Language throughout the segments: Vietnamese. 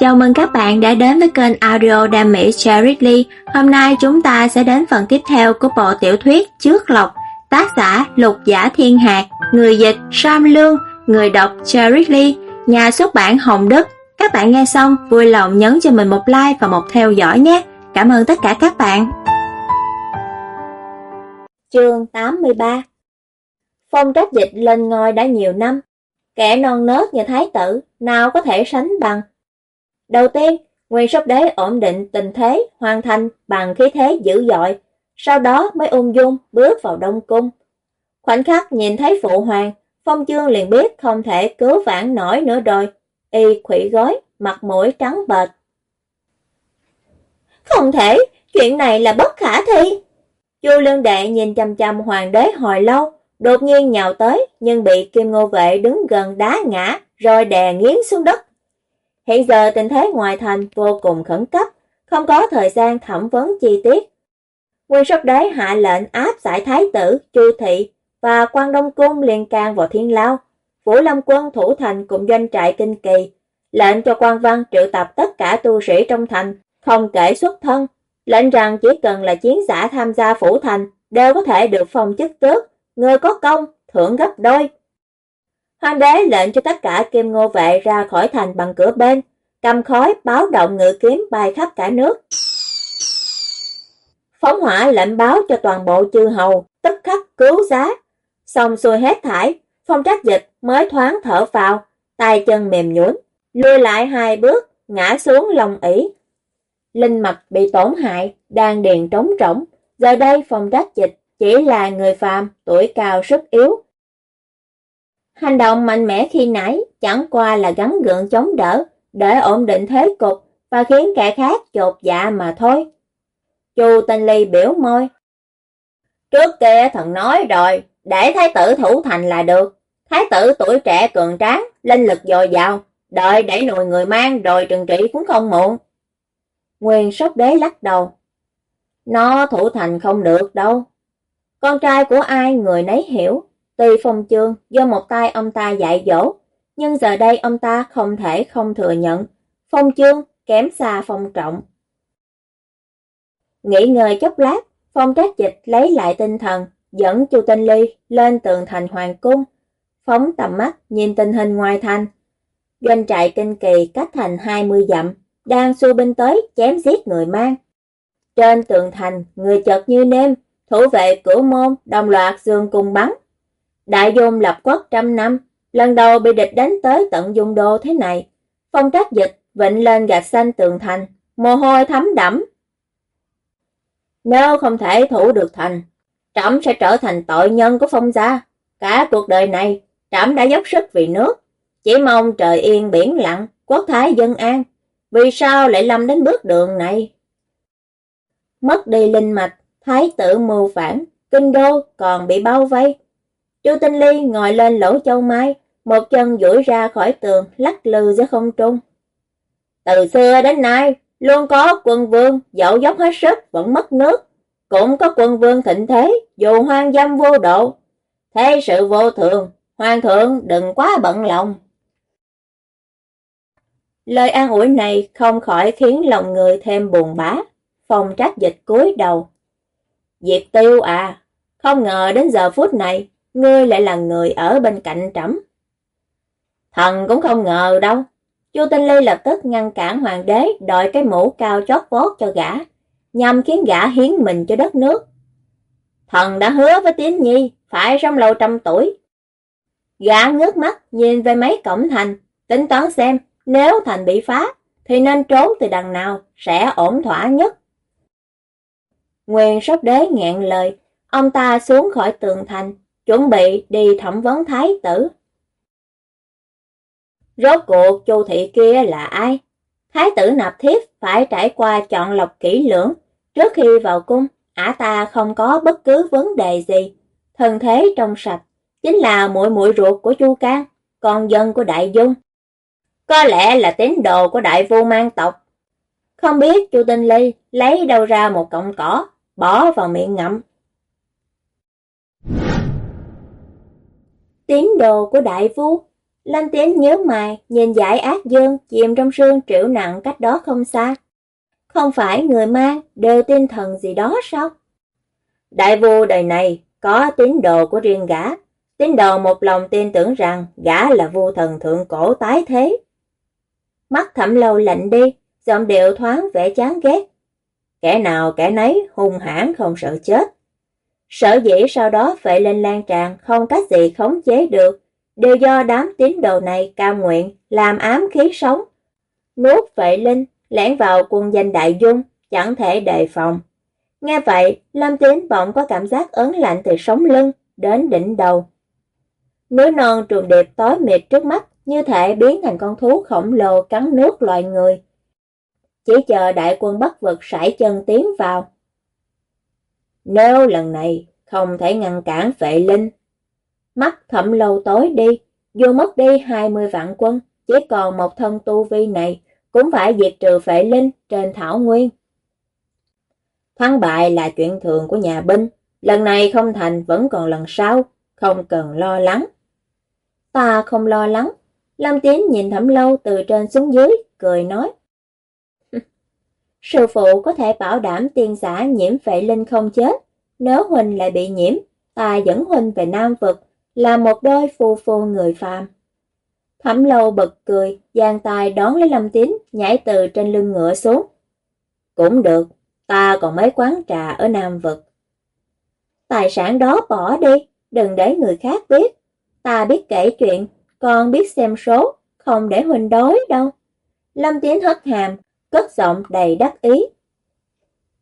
Chào mừng các bạn đã đến với kênh audio Đam Mỹ Cherry Lee. Hôm nay chúng ta sẽ đến phần tiếp theo của bộ tiểu thuyết Trước Lộc, tác giả Lục Giả Thiên Hạc, người dịch Sam Lương, người đọc Cherry Lee, nhà xuất bản Hồng Đức. Các bạn nghe xong vui lòng nhấn cho mình một like và một theo dõi nhé. Cảm ơn tất cả các bạn. Chương 83 Phong trách dịch lên ngôi đã nhiều năm, kẻ non nớt như thái tử nào có thể sánh bằng Đầu tiên, Nguyên Sóc Đế ổn định tình thế, hoàn thành bằng khí thế dữ dội, sau đó mới ung dung bước vào Đông Cung. Khoảnh khắc nhìn thấy phụ hoàng, Phong Chương liền biết không thể cứu vãn nổi nữa rồi, y khủy gối, mặt mũi trắng bệch. Không thể, chuyện này là bất khả thi. Chu Lương Đệ nhìn chăm chăm hoàng đế hồi lâu, đột nhiên nhào tới nhưng bị Kim Ngô Vệ đứng gần đá ngã rồi đè nghiến xuống đất. Hiện giờ tình thế ngoài thành vô cùng khẩn cấp, không có thời gian thẩm vấn chi tiết. Nguyên sóc đế hạ lệnh áp giải thái tử, chu thị và quan đông cung liên can vào thiên lao. Vũ Lâm quân thủ thành cùng doanh trại kinh kỳ, lệnh cho quan văn triệu tập tất cả tu sĩ trong thành, không kể xuất thân, lệnh rằng chỉ cần là chiến giả tham gia phủ thành đều có thể được phong chức tước, người có công, thưởng gấp đôi. Hoàng đế lệnh cho tất cả kim ngô vệ ra khỏi thành bằng cửa bên, cầm khói báo động ngự kiếm bay khắp cả nước. Phóng hỏa lệnh báo cho toàn bộ chư hầu, tức khắc cứu giá. Xong xuôi hết thải, phong trách dịch mới thoáng thở vào, tay chân mềm nhũn, lùi lại hai bước, ngã xuống lòng ỉ. Linh mạch bị tổn hại, đang điền trống trống. Giờ đây phong trách dịch chỉ là người phàm, tuổi cao sức yếu, Hành động mạnh mẽ khi nãy chẳng qua là gắn gượng chống đỡ để ổn định thế cục và khiến kẻ khác chột dạ mà thôi. Chu Tinh Ly biểu môi. Trước kia thần nói rồi, để thái tử thủ thành là được. Thái tử tuổi trẻ cường tráng, linh lực dồi dào, đợi để nùi người mang rồi trừng trị cũng không muộn. Nguyên sốc đế lắc đầu. Nó thủ thành không được đâu. Con trai của ai người nấy hiểu. Tuy phong chương do một tay ông ta dạy dỗ, nhưng giờ đây ông ta không thể không thừa nhận. Phong chương kém xa phong trọng. Nghỉ ngơi chốc lát, phong trác dịch lấy lại tinh thần, dẫn Chu Tinh Ly lên tường thành hoàng cung, phóng tầm mắt nhìn tình hình ngoài thành. Doanh trại kinh kỳ cách thành 20 dặm, đang xua binh tới chém giết người mang. Trên tường thành, người chợt như nêm, thủ vệ cửa môn đồng loạt dương cùng bắn, Đại dung lập quốc trăm năm, lần đầu bị địch đánh tới tận dung đô thế này. Phong trác dịch vịnh lên gạch xanh tường thành, mồ hôi thấm đẫm. Nếu không thể thủ được thành, trẫm sẽ trở thành tội nhân của phong gia. Cả cuộc đời này, trẫm đã dốc sức vì nước, chỉ mong trời yên biển lặng, quốc thái dân an. Vì sao lại lâm đến bước đường này? Mất đi linh mạch, thái tử mưu phản, kinh đô còn bị bao vây, Chu Tinh Ly ngồi lên lỗ châu mai, một chân duỗi ra khỏi tường, lắc lư giữa không trung. Từ xưa đến nay, luôn có quân vương dẫu dốc hết sức vẫn mất nước, cũng có quân vương thịnh thế dù hoang dâm vô độ. Thế sự vô thường, hoàng thượng đừng quá bận lòng. Lời an ủi này không khỏi khiến lòng người thêm buồn bã, phòng trách dịch cúi đầu. Diệt tiêu à, không ngờ đến giờ phút này, ngươi lại là người ở bên cạnh trẫm. Thần cũng không ngờ đâu. Chu Tinh Ly lập tức ngăn cản hoàng đế đòi cái mũ cao chót vót cho gã, nhằm khiến gã hiến mình cho đất nước. Thần đã hứa với Tiến Nhi phải sống lâu trăm tuổi. Gã ngước mắt nhìn về mấy cổng thành, tính toán xem nếu thành bị phá thì nên trốn từ đằng nào sẽ ổn thỏa nhất. Nguyên sóc đế ngẹn lời, ông ta xuống khỏi tường thành, chuẩn bị đi thẩm vấn thái tử. Rốt cuộc chu thị kia là ai? Thái tử nạp thiếp phải trải qua chọn lọc kỹ lưỡng, trước khi vào cung, ả ta không có bất cứ vấn đề gì. Thân thế trong sạch, chính là muội muội ruột của Chu Can, con dân của Đại Dung. Có lẽ là tín đồ của Đại vua mang tộc. Không biết Chu Tinh Ly lấy đâu ra một cọng cỏ, bỏ vào miệng ngậm. Tín đồ của đại vua, Lâm Tiến nhớ mày, nhìn giải ác dương chìm trong sương triệu nặng cách đó không xa. Không phải người mang đều tin thần gì đó sao? Đại vua đời này có tín đồ của riêng gã. Tín đồ một lòng tin tưởng rằng gã là vua thần thượng cổ tái thế. Mắt thẩm lâu lạnh đi, giọng điệu thoáng vẻ chán ghét. Kẻ nào kẻ nấy hung hãn không sợ chết. Sở dĩ sau đó phệ lên lan tràn không cách gì khống chế được, đều do đám tín đồ này cam nguyện làm ám khí sống. Nuốt vệ linh, lẻn vào quân danh đại dung, chẳng thể đề phòng. Nghe vậy, Lâm Tín bỗng có cảm giác ớn lạnh từ sống lưng đến đỉnh đầu. Núi non trùng điệp tối mịt trước mắt như thể biến thành con thú khổng lồ cắn nuốt loài người. Chỉ chờ đại quân bất vực sải chân tiến vào. Nếu lần này không thể ngăn cản vệ linh, mắt thẩm lâu tối đi, dù mất đi 20 vạn quân, chỉ còn một thân tu vi này, cũng phải diệt trừ vệ linh trên thảo nguyên. Thắng bại là chuyện thường của nhà binh, lần này không thành vẫn còn lần sau, không cần lo lắng. Ta không lo lắng, Lâm Tiến nhìn thẩm lâu từ trên xuống dưới, cười nói. Sư phụ có thể bảo đảm tiên giả nhiễm phệ linh không chết, nếu Huỳnh lại bị nhiễm, ta dẫn Huỳnh về Nam Vực, là một đôi phu phu người phàm. Thẩm lâu bật cười, giang tay đón lấy Lâm Tín, nhảy từ trên lưng ngựa xuống. Cũng được, ta còn mấy quán trà ở Nam Vực. Tài sản đó bỏ đi, đừng để người khác biết. Ta biết kể chuyện, con biết xem số, không để Huỳnh đói đâu. Lâm Tiến hất hàm, cất giọng đầy đắc ý.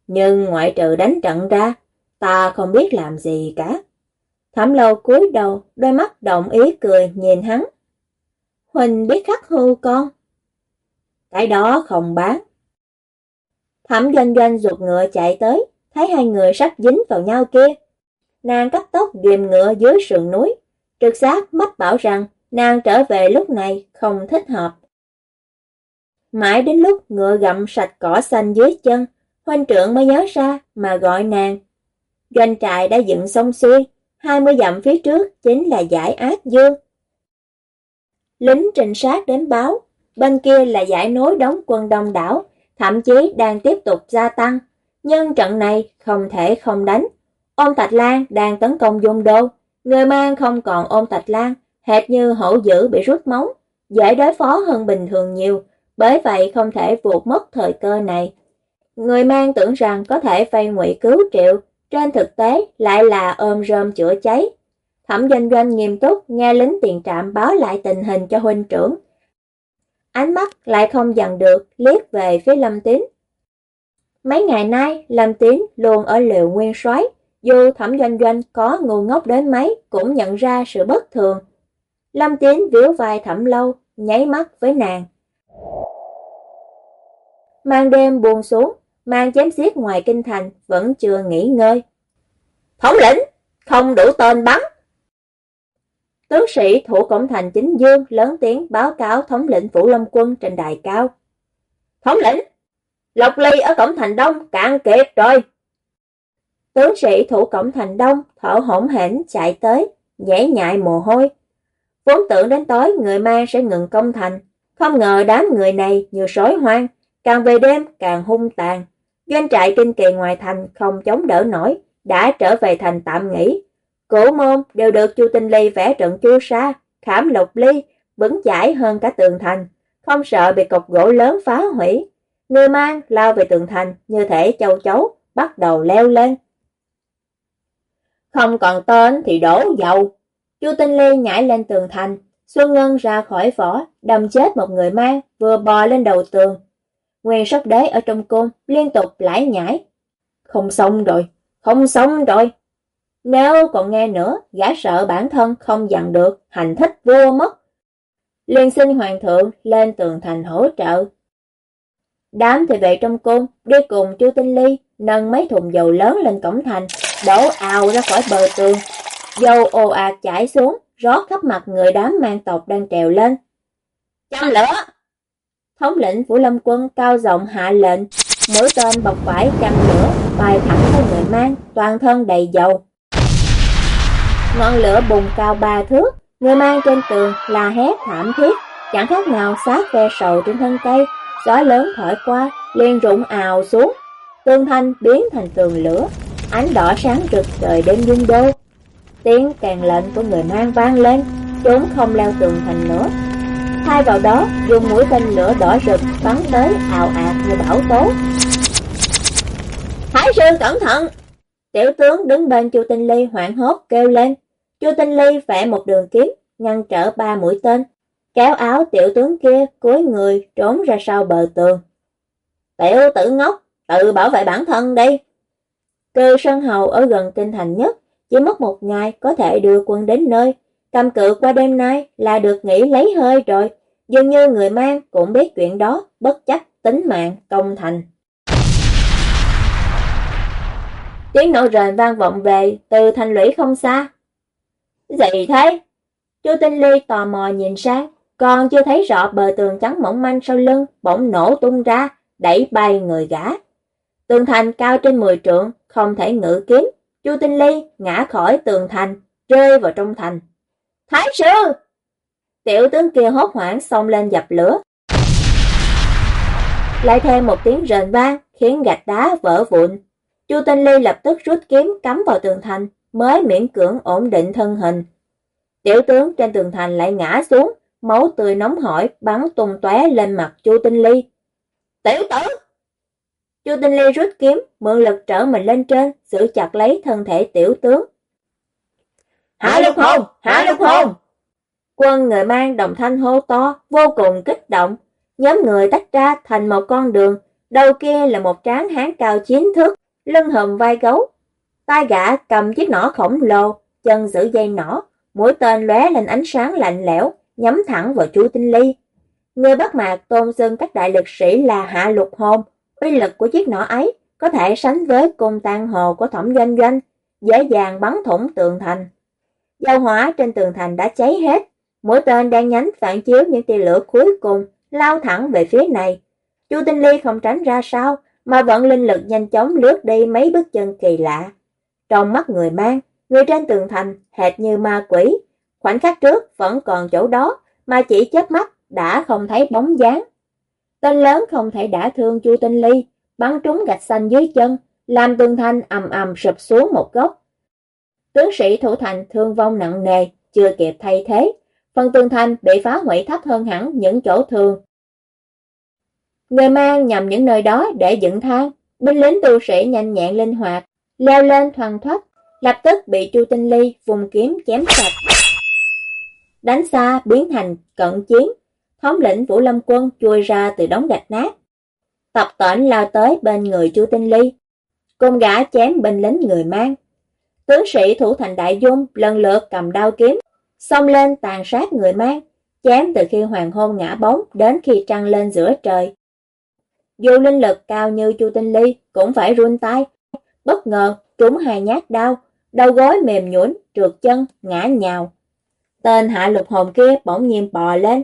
Nhưng ngoại trừ đánh trận ra, ta không biết làm gì cả. Thẩm lâu cúi đầu, đôi mắt động ý cười nhìn hắn. Huỳnh biết khắc hưu con. Cái đó không bán. Thẩm doanh doanh ruột ngựa chạy tới, thấy hai người sắp dính vào nhau kia. Nàng cắt tóc ghim ngựa dưới sườn núi. Trực giác mách bảo rằng nàng trở về lúc này không thích hợp. Mãi đến lúc ngựa gặm sạch cỏ xanh dưới chân, huynh trưởng mới nhớ ra mà gọi nàng. Doanh trại đã dựng xong xuôi, 20 dặm phía trước chính là giải ác dương. Lính trinh sát đến báo, bên kia là giải nối đóng quân đông đảo, thậm chí đang tiếp tục gia tăng. Nhưng trận này không thể không đánh. Ôn Thạch Lan đang tấn công dung đô, người mang không còn ôn Thạch Lan, hệt như hổ dữ bị rút móng, dễ đối phó hơn bình thường nhiều, bởi vậy không thể vụt mất thời cơ này. Người mang tưởng rằng có thể phay ngụy cứu triệu, trên thực tế lại là ôm rơm chữa cháy. Thẩm doanh doanh nghiêm túc nghe lính tiền trạm báo lại tình hình cho huynh trưởng. Ánh mắt lại không dằn được liếc về phía Lâm Tín. Mấy ngày nay, Lâm Tín luôn ở liệu nguyên soái dù thẩm doanh doanh có ngu ngốc đến mấy cũng nhận ra sự bất thường. Lâm Tín viếu vai thẩm lâu, nháy mắt với nàng. Mang đêm buông xuống, mang chém giết ngoài kinh thành vẫn chưa nghỉ ngơi. Thống lĩnh, không đủ tên bắn. Tướng sĩ thủ cổng thành chính dương lớn tiếng báo cáo thống lĩnh Vũ Lâm quân trên đài cao. Thống lĩnh, Lộc Ly ở cổng thành đông cạn kiệt rồi. Tướng sĩ thủ cổng thành đông thở hổn hển chạy tới, nhảy nhại mồ hôi. Vốn tưởng đến tối người ma sẽ ngừng công thành, không ngờ đám người này như sói hoang, càng về đêm càng hung tàn. Doanh trại kinh kỳ ngoài thành không chống đỡ nổi, đã trở về thành tạm nghỉ. Cổ môn đều được Chu Tinh Ly vẽ trận chu sa, khảm lục ly, vững chãi hơn cả tường thành, không sợ bị cục gỗ lớn phá hủy. Người mang lao về tường thành như thể châu chấu, bắt đầu leo lên. Không còn tên thì đổ dầu. Chu Tinh Ly nhảy lên tường thành, Xuân Ngân ra khỏi vỏ, đâm chết một người mang, vừa bò lên đầu tường. Nguyên sóc đế ở trong cung, liên tục lải nhải. Không xong rồi, không xong rồi. Nếu còn nghe nữa, gã sợ bản thân không dặn được, hành thích vua mất. Liên sinh hoàng thượng lên tường thành hỗ trợ. Đám thị vệ trong cung, đi cùng chu Tinh Ly, nâng mấy thùng dầu lớn lên cổng thành, đổ ào ra khỏi bờ tường. Dầu ồ ạt chảy xuống, rót khắp mặt người đám mang tộc đang trèo lên. Châm lửa! Thống lĩnh Vũ Lâm quân cao giọng hạ lệnh, mũi tên bọc vải châm lửa, bay thẳng tới người mang, toàn thân đầy dầu. Ngọn lửa bùng cao ba thước, Người mang trên tường là hét thảm thiết, chẳng khác nào sát ve sầu trên thân cây, gió lớn thổi qua, liền rụng ào xuống. tương thanh biến thành tường lửa, ánh đỏ sáng rực trời đêm dung đô. Tiếng càng lệnh của người mang vang lên, chúng không leo tường thành nữa. Thay vào đó, dùng mũi tên lửa đỏ rực bắn tới ào ạt như bão tố. Thái sư cẩn thận! Tiểu tướng đứng bên Chu Tinh Ly hoảng hốt kêu lên. Chu Tinh Ly vẽ một đường kiếm, ngăn trở ba mũi tên, kéo áo tiểu tướng kia cúi người trốn ra sau bờ tường. Tiểu tử ngốc, tự bảo vệ bản thân đi. Cư Sơn Hầu ở gần kinh thành nhất, chỉ mất một ngày có thể đưa quân đến nơi. Cầm cự qua đêm nay là được nghỉ lấy hơi rồi. Dường như người mang cũng biết chuyện đó, bất chấp tính mạng công thành. Tiếng nổ rền vang vọng về từ thành lũy không xa. Gì thế? Chu Tinh Ly tò mò nhìn sang, còn chưa thấy rõ bờ tường trắng mỏng manh sau lưng bỗng nổ tung ra, đẩy bay người gã. Tường thành cao trên 10 trượng, không thể ngự kiếm. Chu Tinh Ly ngã khỏi tường thành, rơi vào trong thành. Thái sư! Tiểu tướng kia hốt hoảng xông lên dập lửa. Lại thêm một tiếng rền vang, khiến gạch đá vỡ vụn. Chu Tinh Ly lập tức rút kiếm cắm vào tường thành, mới miễn cưỡng ổn định thân hình. Tiểu tướng trên tường thành lại ngã xuống, máu tươi nóng hổi bắn tung tóe lên mặt Chu Tinh Ly. Tiểu tử! Chu Tinh Ly rút kiếm, mượn lực trở mình lên trên, giữ chặt lấy thân thể tiểu tướng. Hạ lục hồn! Hạ lục hồn! Quân người mang đồng thanh hô to, vô cùng kích động. Nhóm người tách ra thành một con đường, đầu kia là một tráng hán cao chín thước, lưng hùm vai gấu. tay gã cầm chiếc nỏ khổng lồ, chân giữ dây nỏ, mũi tên lóe lên ánh sáng lạnh lẽo, nhắm thẳng vào Chu Tinh Ly. Người bắt mạc tôn xưng các đại lực sĩ là hạ lục hồn, uy lực của chiếc nỏ ấy có thể sánh với cung tan hồ của thẩm doanh doanh, dễ dàng bắn thủng tường thành. Dầu hỏa trên tường thành đã cháy hết, mũi tên đang nhánh phản chiếu những tia lửa cuối cùng, lao thẳng về phía này. Chu Tinh Ly không tránh ra sao, mà vận linh lực nhanh chóng lướt đi mấy bước chân kỳ lạ. Trong mắt người mang, người trên tường thành hệt như ma quỷ, khoảnh khắc trước vẫn còn chỗ đó, mà chỉ chớp mắt đã không thấy bóng dáng. Tên lớn không thể đả thương Chu Tinh Ly, bắn trúng gạch xanh dưới chân, làm tường thanh ầm ầm sụp xuống một góc. Tướng sĩ thủ thành thương vong nặng nề, chưa kịp thay thế, phần tường thành bị phá hủy thấp hơn hẳn những chỗ thường. Người mang nhằm những nơi đó để dựng thang, binh lính tu sĩ nhanh nhẹn linh hoạt, leo lên thoăn thoát, lập tức bị Chu Tinh Ly vùng kiếm chém sạch. Đánh xa biến thành cận chiến, thống lĩnh Vũ Lâm Quân chui ra từ đống gạch nát. Tập tễnh lao tới bên người Chu Tinh Ly, cùng gã chém binh lính người mang. Tướng sĩ thủ thành Đại Dung lần lượt cầm đao kiếm, xông lên tàn sát người mang, chém từ khi hoàng hôn ngã bóng đến khi trăng lên giữa trời. Dù linh lực cao như Chu Tinh Ly cũng phải run tay, bất ngờ trúng hai nhát đau, đầu gối mềm nhũn, trượt chân, ngã nhào. Tên hạ lục hồn kia bỗng nhiên bò lên,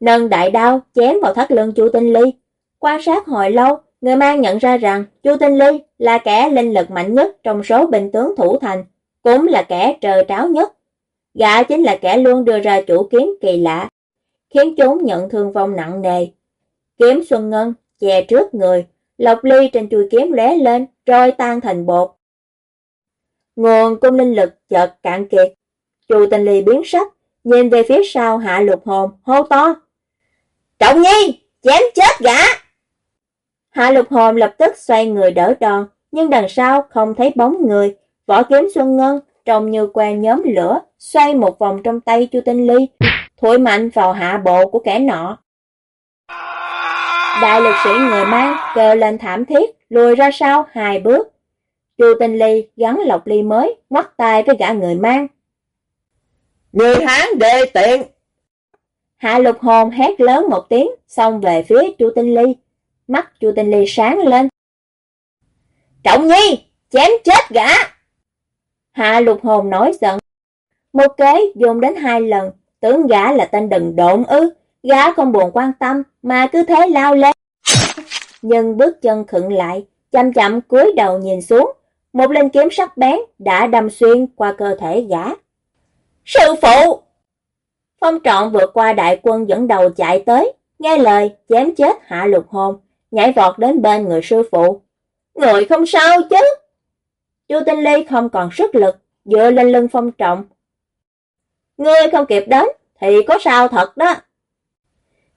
nâng đại đao chém vào thắt lưng Chu Tinh Ly. Quan sát hồi lâu, người mang nhận ra rằng Chu Tinh Ly là kẻ linh lực mạnh nhất trong số binh tướng thủ thành, cũng là kẻ trờ tráo nhất. Gã chính là kẻ luôn đưa ra chủ kiến kỳ lạ, khiến chúng nhận thương vong nặng nề. Kiếm Xuân Ngân chè trước người, lộc ly trên chuôi kiếm lóe lên, rồi tan thành bột. Nguồn cung linh lực chợt cạn kiệt. Chu Tinh Ly biến sắc, nhìn về phía sau hạ lục hồn, hô to. Trọng nhi, chém chết gã! Hạ lục hồn lập tức xoay người đỡ đòn, nhưng đằng sau không thấy bóng người. Võ kiếm Xuân Ngân trông như que nhóm lửa, xoay một vòng trong tay Chu Tinh Ly, thổi mạnh vào hạ bộ của kẻ nọ. Đại lực sĩ người mang kêu lên thảm thiết, lùi ra sau hai bước. Chu Tinh Ly gắn lọc ly mới, ngoắt tay với gã người mang. Người Hán đề tiện! Hạ lục hồn hét lớn một tiếng, xong về phía Chu Tinh Ly. Mắt Chu Tinh Ly sáng lên. Trọng nhi, chém chết gã! Hạ lục hồn nói giận. Một kế dùng đến hai lần, tưởng gã là tên đần độn ư. Gã không buồn quan tâm, mà cứ thế lao lên. Nhưng bước chân khựng lại, chậm chậm cúi đầu nhìn xuống. Một linh kiếm sắc bén đã đâm xuyên qua cơ thể gã. Sư phụ! Phong trọn vượt qua đại quân dẫn đầu chạy tới, nghe lời, chém chết hạ lục hồn, nhảy vọt đến bên người sư phụ. Người không sao chứ? Chu Tinh Ly không còn sức lực, dựa lên lưng phong trọng. Ngươi không kịp đến, thì có sao thật đó.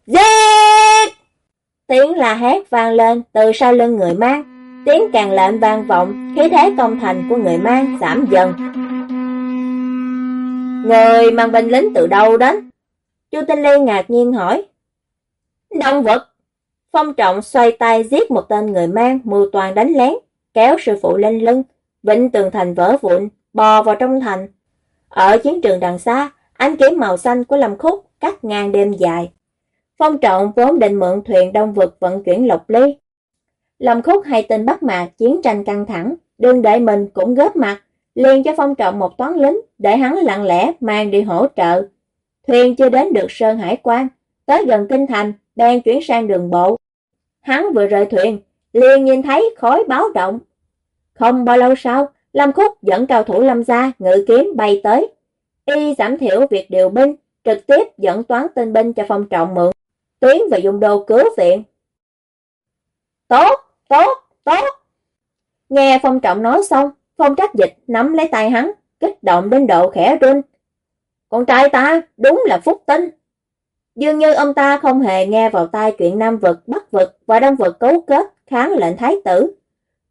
Giết! Tiếng là hét vang lên từ sau lưng người mang, tiếng càng lệnh vang vọng, khí thế công thành của người mang giảm dần. Người mang binh lính từ đâu đến? Chu Tinh Ly ngạc nhiên hỏi. Đông vật. Phong trọng xoay tay giết một tên người mang mưu toàn đánh lén, kéo sư phụ lên lưng, vịnh tường thành vỡ vụn, bò vào trong thành. Ở chiến trường đằng xa, ánh kiếm màu xanh của Lâm Khúc cắt ngang đêm dài. Phong trọng vốn định mượn thuyền đông vực vận chuyển lộc ly. Lâm Khúc hay tên bắt mạc chiến tranh căng thẳng, đương để mình cũng góp mặt, liền cho phong trọng một toán lính để hắn lặng lẽ mang đi hỗ trợ. Thuyền chưa đến được Sơn Hải quan, tới gần kinh thành, đang chuyển sang đường bộ. Hắn vừa rời thuyền, liền nhìn thấy khói báo động. Không bao lâu sau, Lâm Khúc dẫn cao thủ Lâm gia ngự kiếm bay tới. Y giảm thiểu việc điều binh, trực tiếp dẫn toán tên binh cho phong trọng mượn, tiến về dùng đồ cứu viện. Tốt, tốt, tốt. Nghe phong trọng nói xong, phong trách dịch nắm lấy tay hắn, kích động đến độ khẽ run. Con trai ta đúng là phúc tinh. Dường như ông ta không hề nghe vào tai chuyện Nam vực, Bắc vực và Đông vực cấu kết kháng lệnh thái tử.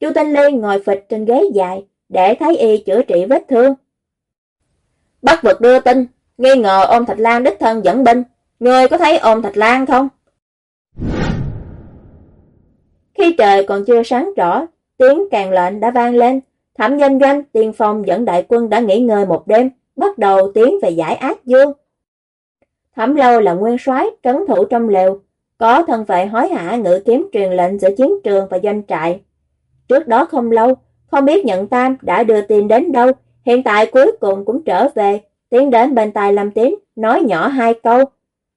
Chu Tinh Ly ngồi phịch trên ghế dài để thái y chữa trị vết thương. Bắc vực đưa tin, nghi ngờ ôm Thạch Lan đích thân dẫn binh. Người có thấy ôm Thạch Lan không? Khi trời còn chưa sáng rõ, tiếng càng lệnh đã vang lên. Thẩm doanh doanh tiên phong dẫn đại quân đã nghỉ ngơi một đêm, bắt đầu tiến về giải ác dương. Thẩm lâu là nguyên soái trấn thủ trong lều, có thân vệ hối hả ngự kiếm truyền lệnh giữa chiến trường và doanh trại. Trước đó không lâu, không biết nhận tam đã đưa tin đến đâu, hiện tại cuối cùng cũng trở về, tiến đến bên tai Lâm Tín, nói nhỏ hai câu.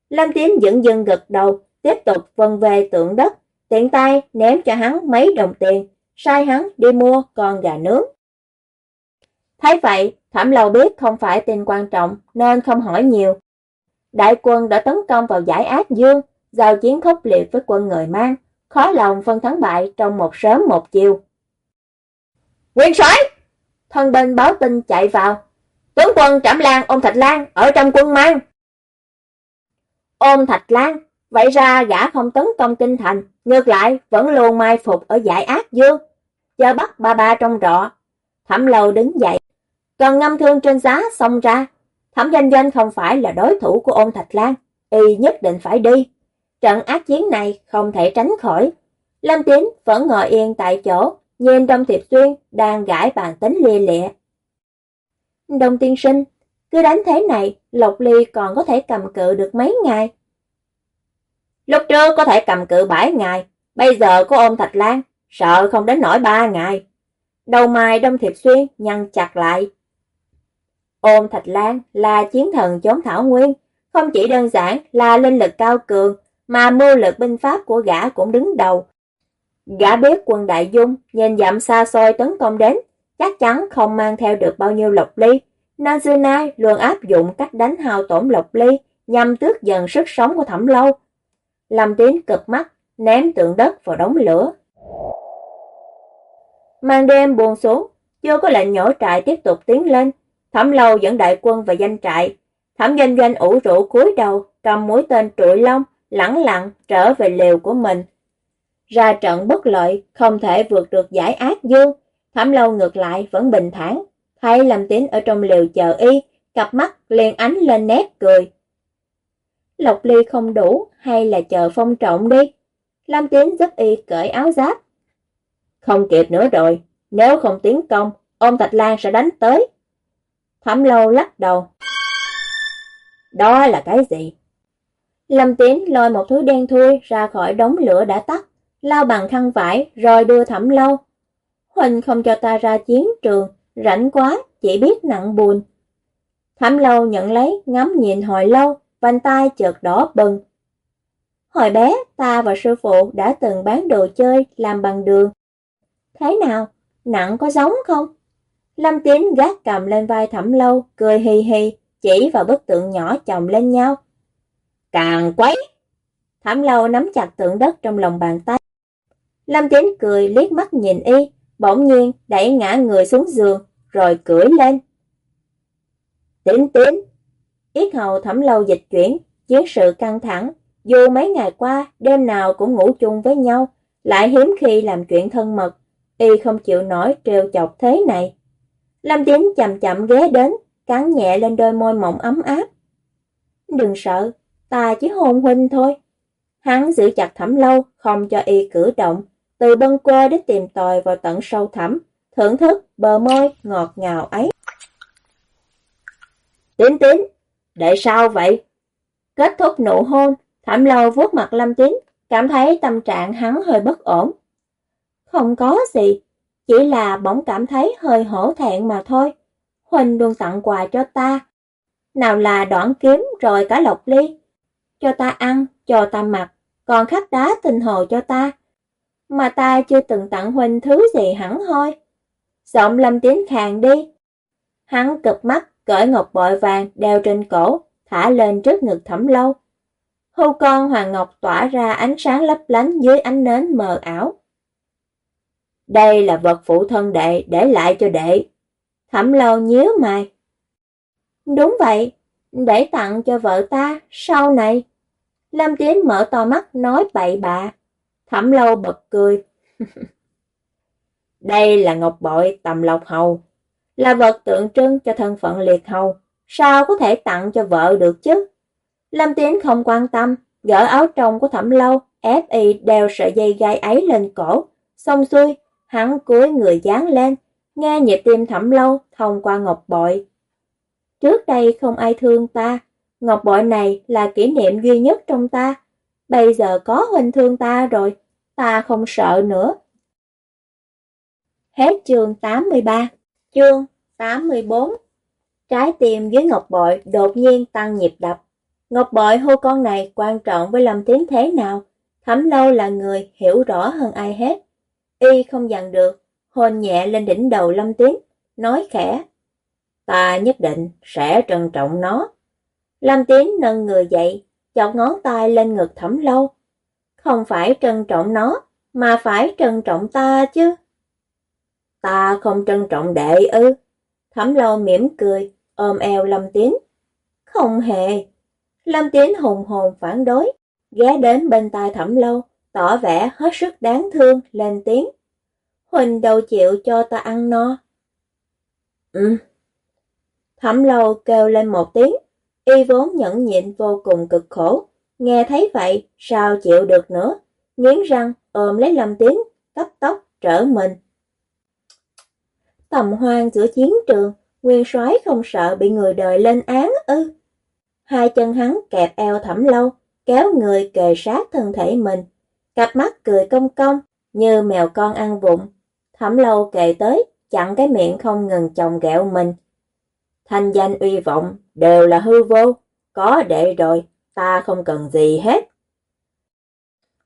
Lâm Tín dững dưng gật đầu, tiếp tục vân về tượng đất, tiện tay ném cho hắn mấy đồng tiền, sai hắn đi mua con gà nướng. Thấy vậy, Thẩm lầu biết không phải tin quan trọng nên không hỏi nhiều. Đại quân đã tấn công vào giải ác dương, giao chiến khốc liệt với quân người mang, khó lòng phân thắng bại trong một sớm một chiều. Nguyên soái Thân bên báo tin chạy vào. Tướng quân Trảm Lan ôm Thạch Lan ở trong quân mang. Ôm Thạch Lan, vậy ra gã không tấn công kinh thành, ngược lại vẫn luôn mai phục ở giải ác dương. Giờ bắt ba ba trong rọ. Thẩm lâu đứng dậy, còn ngâm thương trên giá xông ra. Thẩm danh doanh không phải là đối thủ của ôn Thạch Lan, y nhất định phải đi. Trận ác chiến này không thể tránh khỏi. Lâm tiến vẫn ngồi yên tại chỗ, nhìn Đông Thiệp Xuyên đang gãi bàn tính lia lịa. Đông tiên sinh, cứ đánh thế này, Lộc Ly còn có thể cầm cự được mấy ngày. Lúc trước có thể cầm cự 7 ngày, bây giờ có ôm Thạch Lan, sợ không đến nổi 3 ngày. Đầu mai Đông Thiệp Xuyên nhăn chặt lại. Ôm Thạch Lan là chiến thần chống Thảo Nguyên, không chỉ đơn giản là linh lực cao cường, mà mưu lực binh pháp của gã cũng đứng đầu. Gã biết quân Đại Dung nhìn dặm xa xôi tấn công đến, chắc chắn không mang theo được bao nhiêu lộc ly, nên xưa nay luôn áp dụng cách đánh hao tổn lộc ly nhằm tước dần sức sống của thẩm lâu. Lâm Tín cực mắt, ném tượng đất vào đống lửa. Màn đêm buồn xuống, chưa có lệnh nhổ trại tiếp tục tiến lên. Thẩm lâu dẫn đại quân và danh trại. Thẩm doanh doanh ủ rũ cúi đầu, cầm mũi tên trụi lông, lẳng lặng trở về lều của mình. Ra trận bất lợi, không thể vượt được giải ác dương. Thẩm lâu ngược lại vẫn bình thản. thay Lâm Tín ở trong lều chờ y, cặp mắt liền ánh lên nét cười. Lộc ly không đủ hay là chờ phong trọng đi. Lâm Tín giúp y cởi áo giáp. Không kịp nữa rồi, nếu không tiến công, ông Thạch Lan sẽ đánh tới. Thẩm lâu lắc đầu. Đó là cái gì? Lâm Tiến lôi một thứ đen thui ra khỏi đống lửa đã tắt, lao bằng khăn vải rồi đưa thẩm lâu. Huỳnh không cho ta ra chiến trường, rảnh quá, chỉ biết nặng buồn. Thẩm lâu nhận lấy, ngắm nhìn hồi lâu, vành tay chợt đỏ bừng. Hồi bé, ta và sư phụ đã từng bán đồ chơi làm bằng đường. Thế nào? Nặng có giống không? Lâm Tín gác cầm lên vai thẩm lâu, cười hì hì, chỉ vào bức tượng nhỏ chồng lên nhau. Càng quấy! Thẩm lâu nắm chặt tượng đất trong lòng bàn tay. Lâm Tín cười liếc mắt nhìn y, bỗng nhiên đẩy ngã người xuống giường, rồi cưỡi lên. Tín tín! Yết hầu thẩm lâu dịch chuyển, chiến sự căng thẳng. Dù mấy ngày qua, đêm nào cũng ngủ chung với nhau, lại hiếm khi làm chuyện thân mật. Y không chịu nổi trêu chọc thế này. Lâm Tiến chậm chậm ghé đến, cắn nhẹ lên đôi môi mỏng ấm áp. Đừng sợ, ta chỉ hôn huynh thôi. Hắn giữ chặt thẩm lâu, không cho y cử động, từ bân quê đến tìm tòi vào tận sâu thẳm, thưởng thức bờ môi ngọt ngào ấy. Tiến tiến, để sao vậy? Kết thúc nụ hôn, thẩm lâu vuốt mặt Lâm Tín, cảm thấy tâm trạng hắn hơi bất ổn. Không có gì, chỉ là bỗng cảm thấy hơi hổ thẹn mà thôi. huỳnh luôn tặng quà cho ta. Nào là đoạn kiếm rồi cả lộc ly. Cho ta ăn, cho ta mặc, còn khắc đá tình hồ cho ta. Mà ta chưa từng tặng huỳnh thứ gì hẳn thôi. Giọng lâm tiến khàng đi. Hắn cực mắt, cởi ngọc bội vàng đeo trên cổ, thả lên trước ngực thẩm lâu. Hưu con hoàng ngọc tỏa ra ánh sáng lấp lánh dưới ánh nến mờ ảo. Đây là vật phụ thân đệ để lại cho đệ. Thẩm lâu nhíu mày. Đúng vậy, để tặng cho vợ ta sau này. Lâm Tiến mở to mắt nói bậy bạ. Thẩm lâu bật cười. Đây là ngọc bội tầm lộc hầu, là vật tượng trưng cho thân phận liệt hầu. Sao có thể tặng cho vợ được chứ? Lâm Tiến không quan tâm, gỡ áo trong của thẩm lâu, ép y đeo sợi dây gai ấy lên cổ. Xong xuôi, hắn cúi người dán lên, nghe nhịp tim thẩm lâu thông qua ngọc bội. Trước đây không ai thương ta, ngọc bội này là kỷ niệm duy nhất trong ta. Bây giờ có huynh thương ta rồi, ta không sợ nữa. Hết chương 83, chương 84 Trái tim dưới ngọc bội đột nhiên tăng nhịp đập. Ngọc bội hô con này quan trọng với Lâm Tiến thế nào? Thẩm lâu là người hiểu rõ hơn ai hết. Y không dằn được, hôn nhẹ lên đỉnh đầu Lâm Tiến, nói khẽ. Ta nhất định sẽ trân trọng nó. Lâm Tiến nâng người dậy, chọc ngón tay lên ngực thẩm lâu. Không phải trân trọng nó, mà phải trân trọng ta chứ. Ta không trân trọng đệ ư. Thẩm lâu mỉm cười, ôm eo Lâm Tiến. Không hề. Lâm Tiến hùng hồn phản đối, ghé đến bên tai thẩm lâu, tỏ vẻ hết sức đáng thương, lên tiếng. Huỳnh đâu chịu cho ta ăn no. Ừ. Thẩm lâu kêu lên một tiếng, y vốn nhẫn nhịn vô cùng cực khổ, nghe thấy vậy, sao chịu được nữa, nghiến răng ôm lấy lâm tiến, cấp tốc trở mình. Tầm hoang giữa chiến trường, nguyên soái không sợ bị người đời lên án ư. Hai chân hắn kẹp eo thẩm lâu, kéo người kề sát thân thể mình, cặp mắt cười công công, như mèo con ăn vụng. Thẩm lâu kề tới, chặn cái miệng không ngừng chồng ghẹo mình. Thanh danh uy vọng đều là hư vô, có đệ rồi, ta không cần gì hết.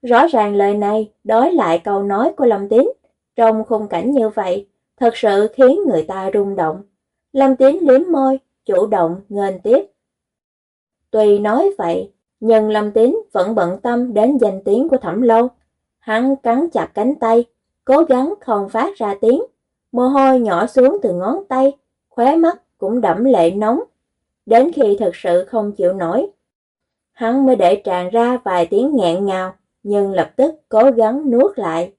Rõ ràng lời này đối lại câu nói của Lâm Tín, trong khung cảnh như vậy, thật sự khiến người ta rung động. Lâm Tín liếm môi, chủ động, nghênh tiếp. Tuy nói vậy, nhưng Lâm Tín vẫn bận tâm đến danh tiếng của Thẩm Lâu. Hắn cắn chặt cánh tay, cố gắng không phát ra tiếng. Mồ hôi nhỏ xuống từ ngón tay, khóe mắt cũng đẫm lệ nóng. Đến khi thật sự không chịu nổi, hắn mới để tràn ra vài tiếng nghẹn ngào, nhưng lập tức cố gắng nuốt lại.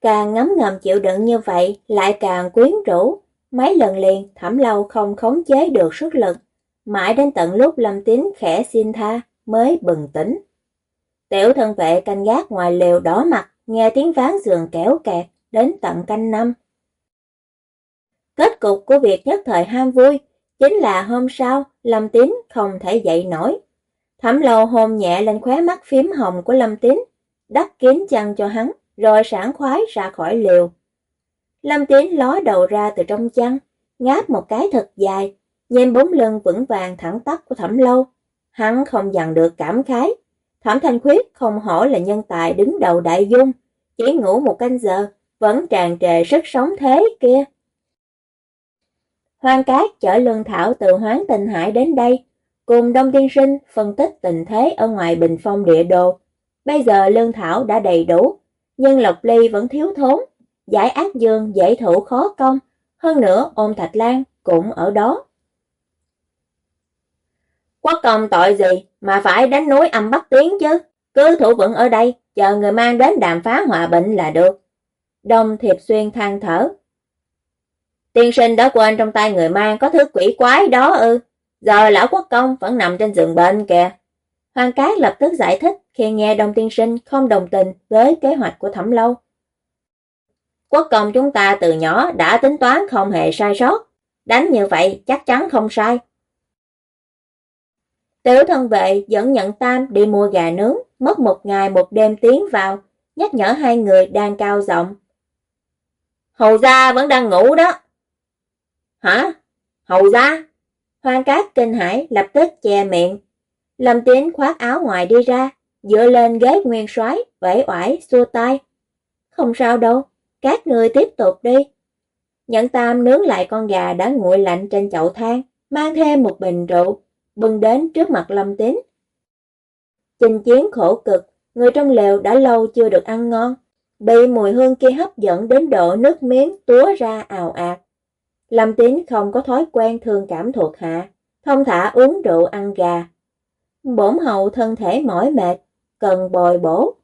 Càng ngấm ngầm chịu đựng như vậy, lại càng quyến rũ. Mấy lần liền, thẩm lâu không khống chế được sức lực. Mãi đến tận lúc Lâm Tín khẽ xin tha, mới bừng tỉnh. Tiểu thân vệ canh gác ngoài lều đỏ mặt, nghe tiếng ván giường kéo kẹt, đến tận canh năm. Kết cục của việc nhất thời ham vui, chính là hôm sau, Lâm Tín không thể dậy nổi. Thẩm lâu hôn nhẹ lên khóe mắt phím hồng của Lâm Tín, đắp kín chăn cho hắn, rồi sảng khoái ra khỏi liều. Lâm tiến ló đầu ra từ trong chăn, ngáp một cái thật dài, nhìn bóng lưng vững vàng thẳng tắp của thẩm lâu. Hắn không dằn được cảm khái. Thẩm Thanh Khuyết không hổ là nhân tài đứng đầu đại dung, chỉ ngủ một canh giờ, vẫn tràn trề sức sống thế kia. Hoang Cát chở Lương Thảo từ Hoáng Tình Hải đến đây, cùng Đông Tiên Sinh phân tích tình thế ở ngoài bình phong địa đồ. Bây giờ Lương Thảo đã đầy đủ, nhưng Lộc Ly vẫn thiếu thốn, giải ác dương dễ thủ khó công, hơn nữa ôn Thạch Lan cũng ở đó. Quốc công tội gì mà phải đánh núi âm bắc tiến chứ, cứ thủ vững ở đây, chờ người mang đến đàm phá hòa bệnh là được. Đông Thiệp Xuyên than thở. Tiên sinh đã quên trong tay người mang có thứ quỷ quái đó ư. Giờ lão quốc công vẫn nằm trên giường bệnh kìa. Hoàng Cát lập tức giải thích khi nghe Đông Tiên Sinh không đồng tình với kế hoạch của Thẩm Lâu. Quốc công chúng ta từ nhỏ đã tính toán không hề sai sót. Đánh như vậy chắc chắn không sai. Tiểu thân vệ dẫn nhận tam đi mua gà nướng, mất một ngày một đêm tiến vào, nhắc nhở hai người đang cao giọng. Hầu gia vẫn đang ngủ đó. Hả? Hầu gia? Hoang cát kinh hải lập tức che miệng. Lâm Tín khoác áo ngoài đi ra, dựa lên ghế nguyên soái vẫy oải xua tay. Không sao đâu, các người tiếp tục đi. Nhẫn tam nướng lại con gà đã nguội lạnh trên chậu than, mang thêm một bình rượu, bưng đến trước mặt Lâm Tín. Trình chiến khổ cực, người trong lều đã lâu chưa được ăn ngon, bị mùi hương kia hấp dẫn đến độ nước miếng túa ra ào ạt. Lâm Tín không có thói quen thương cảm thuộc hạ, thông thả uống rượu ăn gà. Bổn hầu thân thể mỏi mệt, cần bồi bổ.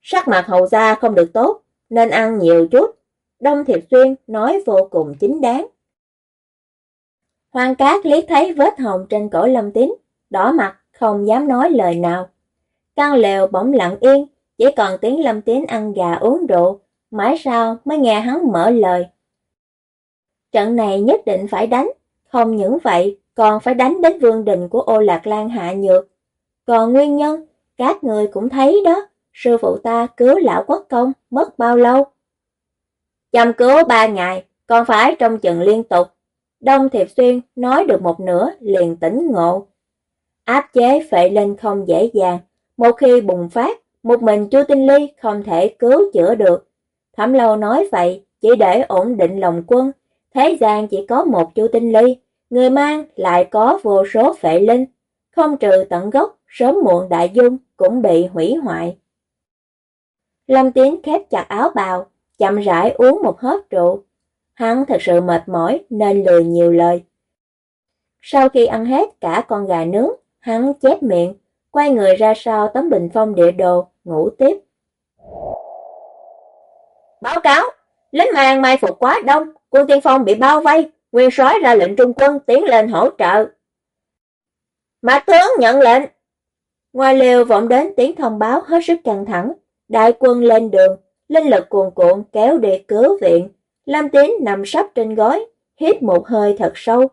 Sắc mặt hầu gia không được tốt, nên ăn nhiều chút. Đông Thiệp Xuyên nói vô cùng chính đáng. Hoàng cát liếc thấy vết hồng trên cổ lâm tín, đỏ mặt, không dám nói lời nào. Căn lều bỗng lặng yên, chỉ còn tiếng lâm tín ăn gà uống rượu, mãi sau mới nghe hắn mở lời. Trận này nhất định phải đánh, không những vậy còn phải đánh đến vương đình của ô lạc lan hạ nhược. Còn nguyên nhân, các người cũng thấy đó, sư phụ ta cứu lão quốc công mất bao lâu? Chăm cứu ba ngày, còn phải trong chừng liên tục. Đông Thiệp Xuyên nói được một nửa liền tỉnh ngộ. Áp chế phệ linh không dễ dàng, một khi bùng phát, một mình Chu Tinh Ly không thể cứu chữa được. Thẩm Lâu nói vậy chỉ để ổn định lòng quân, thế gian chỉ có một Chu Tinh Ly, người mang lại có vô số phệ linh, không trừ tận gốc, sớm muộn đại dung cũng bị hủy hoại. Lâm Tiến khép chặt áo bào, chậm rãi uống một hớp rượu. Hắn thật sự mệt mỏi nên lười nhiều lời. Sau khi ăn hết cả con gà nướng, hắn chép miệng, quay người ra sau tấm bình phong địa đồ, ngủ tiếp. Báo cáo, lính mang mai phục quá đông, quân tiên phong bị bao vây, nguyên soái ra lệnh trung quân tiến lên hỗ trợ. Mã tướng nhận lệnh. Ngoài liều vọng đến tiếng thông báo hết sức căng thẳng, đại quân lên đường, linh lực cuồn cuộn kéo đi cứu viện. Lam Tín nằm sắp trên gói, hít một hơi thật sâu.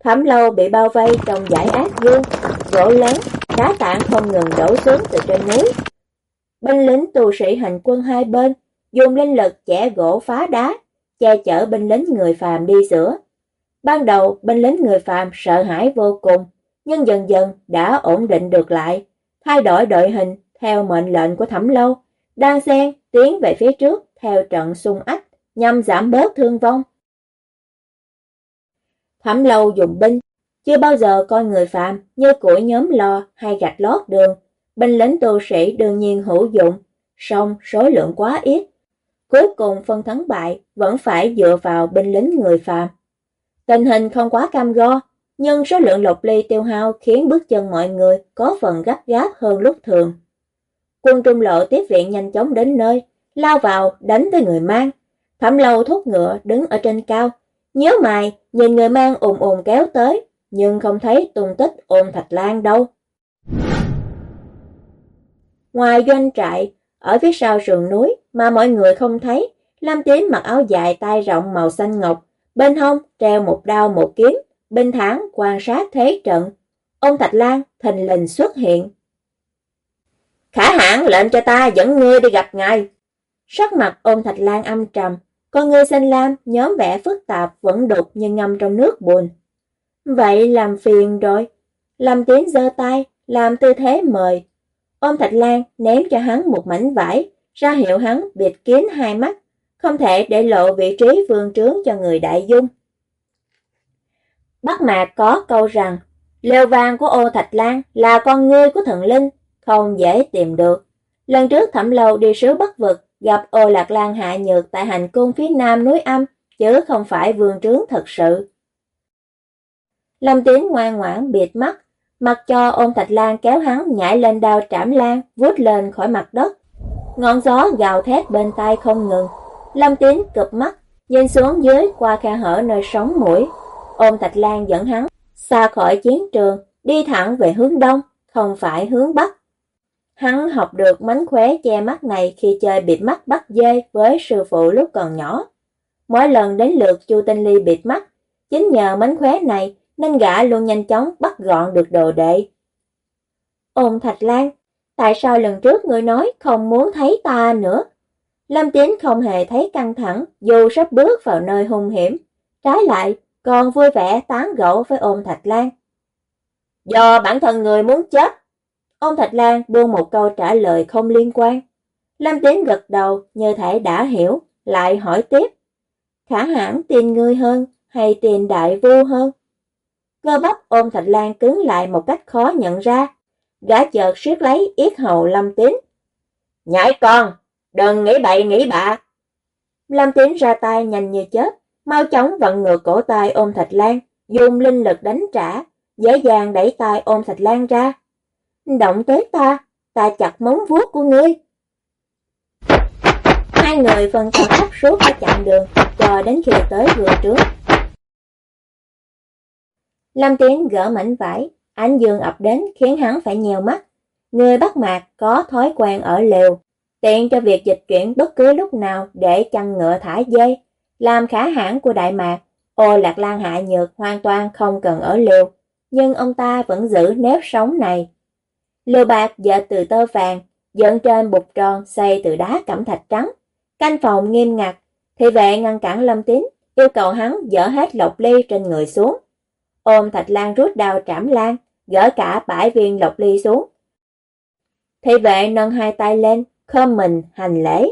Thẩm lâu bị bao vây trong giải ác dương, gỗ lớn, đá tảng không ngừng đổ xuống từ trên núi. Binh lính tù sĩ hành quân hai bên, dùng linh lực chẻ gỗ phá đá, che chở binh lính người phàm đi giữa. Ban đầu, binh lính người phàm sợ hãi vô cùng, nhưng dần dần đã ổn định được lại, thay đổi đội hình theo mệnh lệnh của thẩm lâu, đang xen tiến về phía trước theo trận xung ách nhằm giảm bớt thương vong. Thẩm lâu dùng binh, chưa bao giờ coi người phạm như củi nhóm lò hay gạch lót đường. Binh lính tu sĩ đương nhiên hữu dụng, song số lượng quá ít. Cuối cùng phân thắng bại vẫn phải dựa vào binh lính người phạm. Tình hình không quá cam go, nhưng số lượng lộc ly tiêu hao khiến bước chân mọi người có phần gấp gáp hơn lúc thường. Quân trung lộ tiếp viện nhanh chóng đến nơi, lao vào đánh tới người mang. Thẩm lâu thúc ngựa đứng ở trên cao, nhớ mày nhìn người mang ồn ồn kéo tới, nhưng không thấy tung tích ôn thạch lan đâu. Ngoài doanh trại, ở phía sau sườn núi mà mọi người không thấy, Lam Tiến mặc áo dài tay rộng màu xanh ngọc, bên hông treo một đao một kiếm, bên thản quan sát thế trận. Ông Thạch Lan thình lình xuất hiện. Khả hãn lệnh cho ta dẫn ngươi đi gặp ngài. Sắc mặt ôm Thạch Lan âm trầm, con ngươi xanh lam nhóm vẻ phức tạp vẫn đục như ngâm trong nước buồn. Vậy làm phiền rồi. Làm tiếng giơ tay, làm tư thế mời. Ôm Thạch Lan ném cho hắn một mảnh vải, ra hiệu hắn bịt kín hai mắt, không thể để lộ vị trí vương trướng cho người đại dung. Bắc Mạc có câu rằng, lều vàng của ô Thạch Lan là con ngươi của thần linh, không dễ tìm được. Lần trước thẩm lâu đi sứ Bắc Vực, gặp ô Lạc Lan hạ nhược tại hành cung phía nam núi âm, chứ không phải vương trướng thật sự. Lâm Tiến ngoan ngoãn bịt mắt, mặc cho ôn Thạch Lan kéo hắn nhảy lên đao trảm lan, vút lên khỏi mặt đất. Ngọn gió gào thét bên tai không ngừng. Lâm Tiến cụp mắt, nhìn xuống dưới qua khe hở nơi sóng mũi. Ôm Thạch Lan dẫn hắn xa khỏi chiến trường, đi thẳng về hướng đông, không phải hướng bắc. Hắn học được mánh khóe che mắt này khi chơi bịt mắt bắt dê với sư phụ lúc còn nhỏ. Mỗi lần đến lượt Chu Tinh Ly bịt mắt, chính nhờ mánh khóe này nên gã luôn nhanh chóng bắt gọn được đồ đệ. Ôm Thạch Lan, tại sao lần trước ngươi nói không muốn thấy ta nữa? Lâm Tiến không hề thấy căng thẳng dù sắp bước vào nơi hung hiểm. Trái lại, còn vui vẻ tán gẫu với ôn Thạch Lan. Do bản thân người muốn chết. Ôn Thạch Lan buông một câu trả lời không liên quan. Lâm Tiến gật đầu như thể đã hiểu, lại hỏi tiếp. Khả hãn tin ngươi hơn hay tin đại vu hơn? Cơ bắp ôm Thạch Lan cứng lại một cách khó nhận ra. Gã chợt siết lấy yết hầu Lâm Tín. Nhảy con, đừng nghĩ bậy nghĩ bạ. Lâm Tín ra tay nhanh như chết, mau chóng vận ngược cổ tay ôm Thạch Lan, dùng linh lực đánh trả, dễ dàng đẩy tay ôm Thạch Lan ra. Động tới ta, ta chặt móng vuốt của ngươi. Hai người phân thật khắp suốt cả chặng đường, cho đến khi tới vừa trước. Lâm Tiến gỡ mảnh vải, ánh dương ập đến khiến hắn phải nhèo mắt. Người bắt mạc có thói quen ở lều, tiện cho việc dịch chuyển bất cứ lúc nào để chăn ngựa thả dây. Làm khả hãng của Đại Mạc, ô Lạc Lan hạ nhược hoàn toàn không cần ở lều, nhưng ông ta vẫn giữ nếp sống này. Lều bạc dệt từ tơ vàng, dựng trên bục tròn xây từ đá cẩm thạch trắng. Canh phòng nghiêm ngặt, thị vệ ngăn cản Lâm Tín, yêu cầu hắn dỡ hết lộc ly trên người xuống. Ôm Thạch Lan rút đao trảm lan, gỡ cả bãi viên lộc ly xuống. Thị vệ nâng hai tay lên, khom mình hành lễ.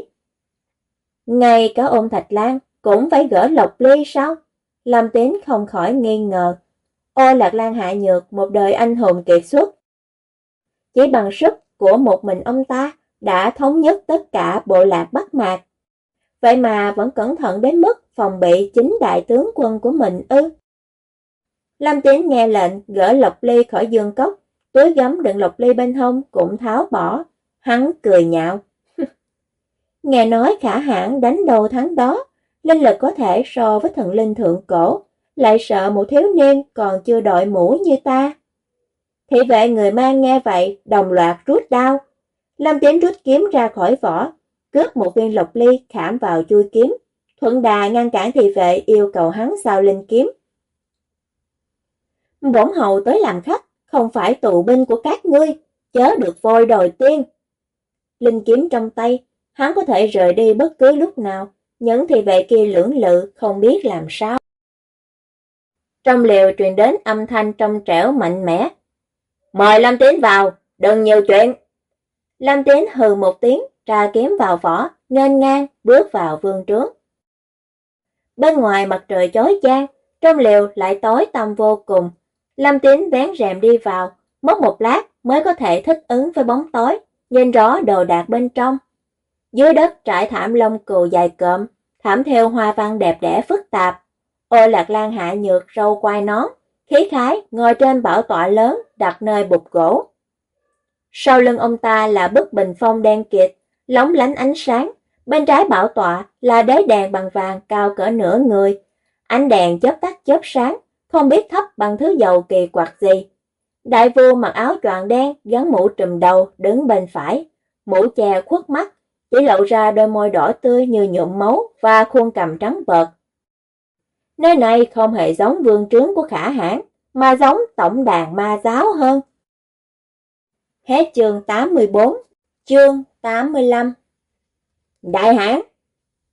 Ngay cả ôm Thạch Lan cũng phải gỡ lộc ly sao? Lâm Tín không khỏi nghi ngờ. Ô Lạc Lan hạ nhược một đời anh hùng kiệt xuất. Chỉ bằng sức của một mình ông ta đã thống nhất tất cả bộ lạc Bắc Mạc. Vậy mà vẫn cẩn thận đến mức phòng bị chính đại tướng quân của mình ư. Lâm Tiến nghe lệnh gỡ lộc ly khỏi giường cốc, túi gấm đựng lộc ly bên hông cũng tháo bỏ. Hắn cười nhạo. nghe nói khả hãn đánh đầu thắng đó, linh lực có thể so với thần linh thượng cổ, lại sợ một thiếu niên còn chưa đội mũ như ta. Thị vệ người mang nghe vậy, đồng loạt rút đao. Lâm Tiến rút kiếm ra khỏi vỏ, cướp một viên lộc ly khảm vào chui kiếm. Thuận đà ngăn cản thị vệ yêu cầu hắn sao linh kiếm. Bổn hầu tới làm khách, không phải tù binh của các ngươi, chớ được vôi đòi tiên. Linh kiếm trong tay, hắn có thể rời đi bất cứ lúc nào, những thị vệ kia lưỡng lự không biết làm sao. Trong liều truyền đến âm thanh trong trẻo mạnh mẽ. Mời Lâm Tiến vào, đừng nhiều chuyện. Lâm Tiến hừ một tiếng, tra kiếm vào vỏ, nghênh ngang, bước vào vương trướng. Bên ngoài mặt trời chói chang, trong liều lại tối tăm vô cùng, Lâm Tín vén rèm đi vào, mất một lát mới có thể thích ứng với bóng tối, nhìn rõ đồ đạc bên trong. Dưới đất trải thảm lông cừu dài cộm, thảm theo hoa văn đẹp đẽ phức tạp. Ô lạc lan hạ nhược râu quai nón, khí khái ngồi trên bảo tọa lớn đặt nơi bục gỗ. Sau lưng ông ta là bức bình phong đen kịt, lóng lánh ánh sáng. Bên trái bảo tọa là đế đèn bằng vàng cao cỡ nửa người. Ánh đèn chớp tắt chớp sáng, không biết thấp bằng thứ dầu kỳ quặc gì. Đại vua mặc áo choàng đen, gắn mũ trùm đầu, đứng bên phải. Mũ che khuất mắt, chỉ lộ ra đôi môi đỏ tươi như nhuộm máu và khuôn cằm trắng bợt. Nơi này không hề giống vương trướng của khả hãn, mà giống tổng đàn ma giáo hơn. Hết chương 84, chương 85 Đại hãn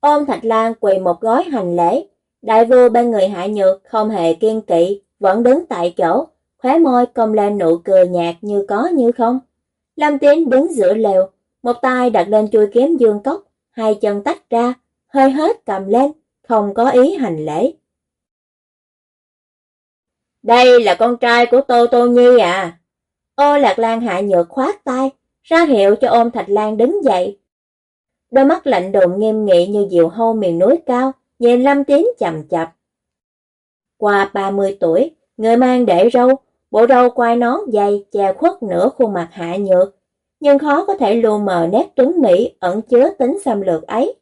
Ôm Thạch Lan quỳ một gói hành lễ, Đại vua bên người hạ nhược không hề kiên kỵ, vẫn đứng tại chỗ, khóe môi cong lên nụ cười nhạt như có như không. Lâm Tiến đứng giữa lều, một tay đặt lên chui kiếm dương cốc, hai chân tách ra, hơi hết cầm lên, không có ý hành lễ. Đây là con trai của Tô Tô Nhi à? Ô Lạc Lan hạ nhược khoát tay, ra hiệu cho ôm Thạch Lan đứng dậy. Đôi mắt lạnh đùng nghiêm nghị như diều hâu miền núi cao, nhìn Lâm Tiến chầm chập. Qua 30 tuổi, người mang để râu, bộ râu quai nón dày che khuất nửa khuôn mặt hạ nhược, nhưng khó có thể lu mờ nét tuấn mỹ ẩn chứa tính xâm lược ấy.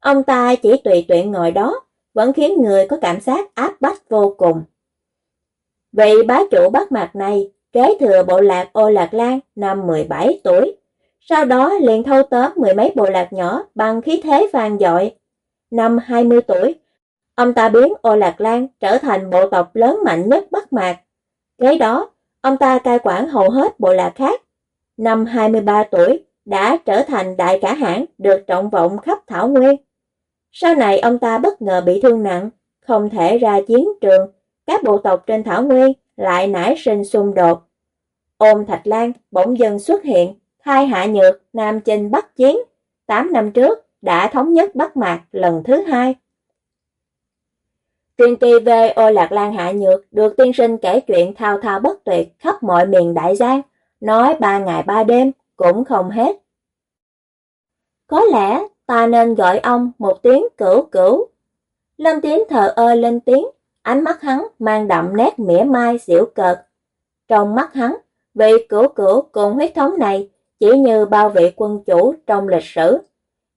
Ông ta chỉ tùy tiện ngồi đó, vẫn khiến người có cảm giác áp bách vô cùng. Vị bá chủ bắt mặt này kế thừa bộ lạc ô lạc lan năm 17 tuổi, sau đó liền thâu tóm mười mấy bộ lạc nhỏ bằng khí thế vang dội. Năm 20 tuổi, ông ta biến ô lạc lan trở thành bộ tộc lớn mạnh nhất Bắc Mạc. Kế đó, ông ta cai quản hầu hết bộ lạc khác. Năm 23 tuổi, đã trở thành đại cả hãng được trọng vọng khắp Thảo Nguyên. Sau này ông ta bất ngờ bị thương nặng, không thể ra chiến trường, các bộ tộc trên Thảo Nguyên lại nảy sinh xung đột. Ôm Thạch Lan bỗng dần xuất hiện, thay hạ nhược Nam Chinh Bắc Chiến, 8 năm trước đã thống nhất Bắc Mạc lần thứ hai. Truyền kỳ về ô Lạc Lan hạ nhược được tiên sinh kể chuyện thao thao bất tuyệt khắp mọi miền đại giang, nói ba ngày ba đêm cũng không hết. Có lẽ ta nên gọi ông một tiếng cửu cửu. Lâm Tiến thờ ơ lên tiếng, ánh mắt hắn mang đậm nét mỉa mai xỉu cợt. Trong mắt hắn, vị cửu cửu cùng huyết thống này chỉ như bao vị quân chủ trong lịch sử.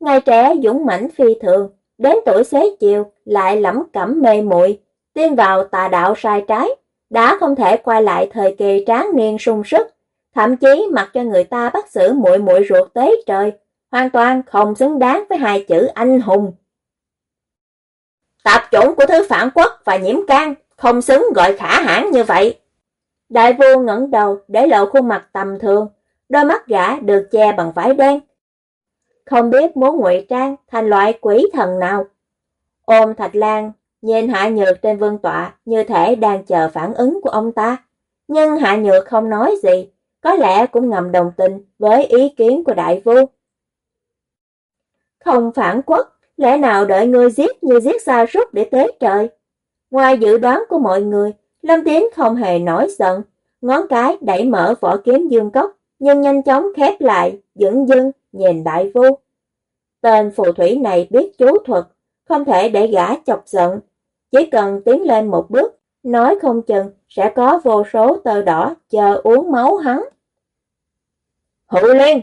Ngày trẻ dũng mãnh phi thường, đến tuổi xế chiều lại lẩm cẩm mê muội, tin vào tà đạo sai trái, đã không thể quay lại thời kỳ tráng niên sung sức, thậm chí mặc cho người ta bắt xử muội muội ruột tế trời, hoàn toàn không xứng đáng với hai chữ anh hùng. Tạp chủng của thứ phản quốc và nhiễm can không xứng gọi khả hãn như vậy. Đại vua ngẩng đầu để lộ khuôn mặt tầm thường, đôi mắt gã được che bằng vải đen. Không biết muốn ngụy trang thành loại quỷ thần nào. Ôm Thạch Lan, nhìn Hạ Nhược trên vương tọa như thể đang chờ phản ứng của ông ta. Nhưng Hạ Nhược không nói gì, có lẽ cũng ngầm đồng tình với ý kiến của đại vua. Không phản quốc, lẽ nào đợi ngươi giết như giết xa rút để tế trời? Ngoài dự đoán của mọi người, Lâm Tiến không hề nổi giận, ngón cái đẩy mở vỏ kiếm dương cốc, nhưng nhanh chóng khép lại, dững dưng nhìn đại vô Tên phù thủy này biết chú thuật, không thể để gã chọc giận, chỉ cần tiến lên một bước, nói không chừng sẽ có vô số tơ đỏ chờ uống máu hắn. Hữu Liên!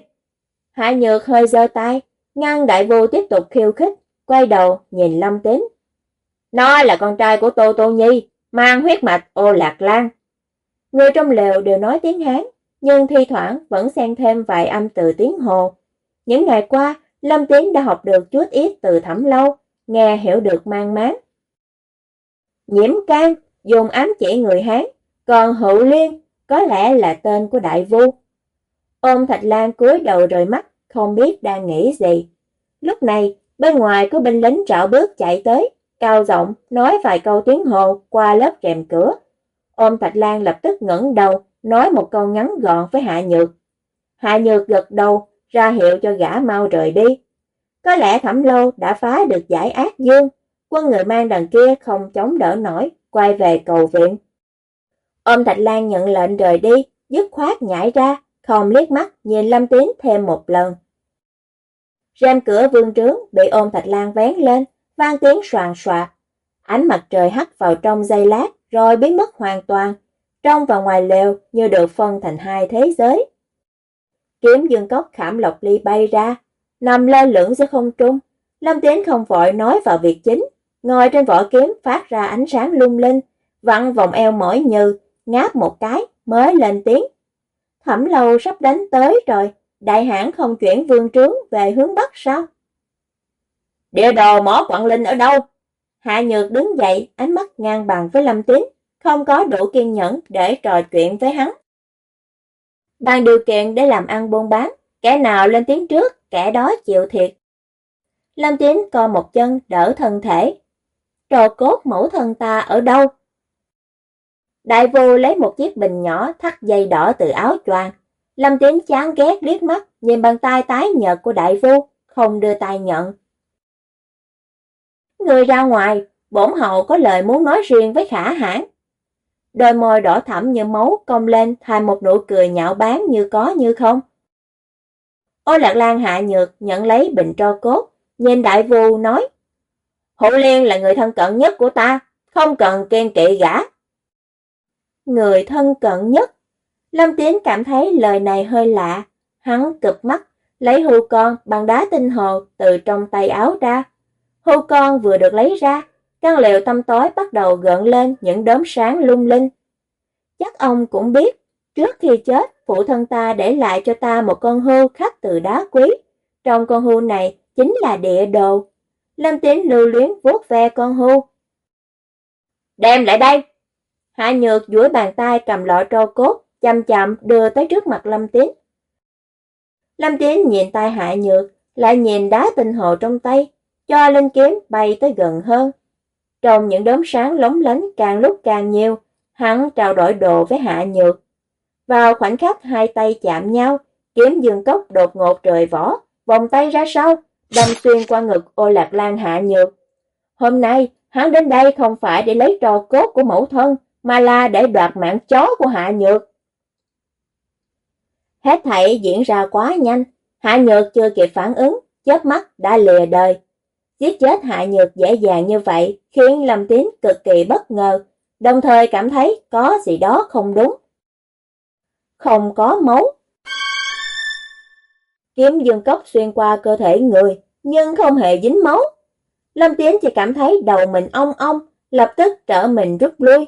Hạ Nhược hơi giơ tay, ngăn đại vô tiếp tục khiêu khích, quay đầu nhìn Lâm Tín. Nó là con trai của Tô Tô Nhi, mang huyết mạch ô lạc lan. Người trong lều đều nói tiếng Hán, nhưng thi thoảng vẫn xen thêm vài âm từ tiếng Hồ. Những ngày qua, Lâm Tiến đã học được chút ít từ thẩm lâu, nghe hiểu được mang máng. Nhiễm can dùng ám chỉ người Hán, còn hữu liên có lẽ là tên của đại vu. Ôm Thạch Lan cúi đầu rời mắt, không biết đang nghĩ gì. Lúc này, bên ngoài có binh lính trạo bước chạy tới, cao giọng nói vài câu tiếng hồ qua lớp kèm cửa. Ôm Thạch Lan lập tức ngẩng đầu, nói một câu ngắn gọn với Hạ Nhược. Hạ Nhược gật đầu, ra hiệu cho gã mau rời đi. Có lẽ Thẩm Lâu đã phá được giải ác dương, quân người mang đằng kia không chống đỡ nổi, quay về cầu viện. Ôm Thạch Lan nhận lệnh rời đi, dứt khoát nhảy ra, không liếc mắt nhìn Lâm Tiến thêm một lần. Rèm cửa vương trướng bị ôm Thạch Lan vén lên, vang tiếng soàn soạt. Ánh mặt trời hắt vào trong giây lát, rồi biến mất hoàn toàn. Trong và ngoài lều như được phân thành hai thế giới. Kiếm dương cốc khảm lộc ly bay ra, nằm lơ lửng giữa không trung. Lâm Tiến không vội nói vào việc chính, ngồi trên vỏ kiếm phát ra ánh sáng lung linh, vặn vòng eo mỏi như, ngáp một cái mới lên tiếng. Thẩm lâu sắp đánh tới rồi, đại hãn không chuyển vương trướng về hướng Bắc sao? Địa đồ mỏ quảng linh ở đâu? Hạ Nhược đứng dậy, ánh mắt ngang bằng với Lâm Tín, không có đủ kiên nhẫn để trò chuyện với hắn. Bàn điều kiện để làm ăn buôn bán, kẻ nào lên tiếng trước, kẻ đó chịu thiệt. Lâm Tín co một chân đỡ thân thể. Trò cốt mẫu thân ta ở đâu? Đại vô lấy một chiếc bình nhỏ thắt dây đỏ từ áo choàng. Lâm Tín chán ghét liếc mắt, nhìn bàn tay tái nhợt của đại vô, không đưa tay nhận. Người ra ngoài, bổn hậu có lời muốn nói riêng với khả hãn. Đôi môi đỏ thẳm như máu cong lên thành một nụ cười nhạo báng như có như không. Ô Lạc Lan hạ nhược nhận lấy bình tro cốt, nhìn đại vù nói. Hữu Liên là người thân cận nhất của ta, không cần kiên kỵ gã. Người thân cận nhất? Lâm Tiến cảm thấy lời này hơi lạ, hắn cực mắt, lấy hưu con bằng đá tinh hồ từ trong tay áo ra. Hưu con vừa được lấy ra, căn liệu tâm tối bắt đầu gợn lên những đốm sáng lung linh. Chắc ông cũng biết, trước khi chết, phụ thân ta để lại cho ta một con hưu khắc từ đá quý. Trong con hưu này chính là địa đồ. Lâm Tín lưu luyến vuốt ve con hưu. Đem lại đây! Hạ Nhược duỗi bàn tay cầm lọ trâu cốt, chậm chậm đưa tới trước mặt Lâm Tín. Lâm Tín nhìn tay Hạ Nhược, lại nhìn đá tinh hồ trong tay, cho linh kiếm bay tới gần hơn. Trong những đốm sáng lóng lánh càng lúc càng nhiều, hắn trao đổi đồ với Hạ Nhược. Vào khoảnh khắc hai tay chạm nhau, kiếm dương cốc đột ngột trời vỏ, vòng tay ra sau, đâm xuyên qua ngực ô lạc lan Hạ Nhược. Hôm nay, hắn đến đây không phải để lấy trò cốt của mẫu thân, mà là để đoạt mạng chó của Hạ Nhược. Hết thảy diễn ra quá nhanh, Hạ Nhược chưa kịp phản ứng, chớp mắt đã lìa đời. Giết chết Hạ Nhược dễ dàng như vậy khiến Lâm Tín cực kỳ bất ngờ, đồng thời cảm thấy có gì đó không đúng. Không có máu. Kiếm dương cốc xuyên qua cơ thể người, nhưng không hề dính máu. Lâm Tiến chỉ cảm thấy đầu mình ong ong, lập tức trở mình rút lui.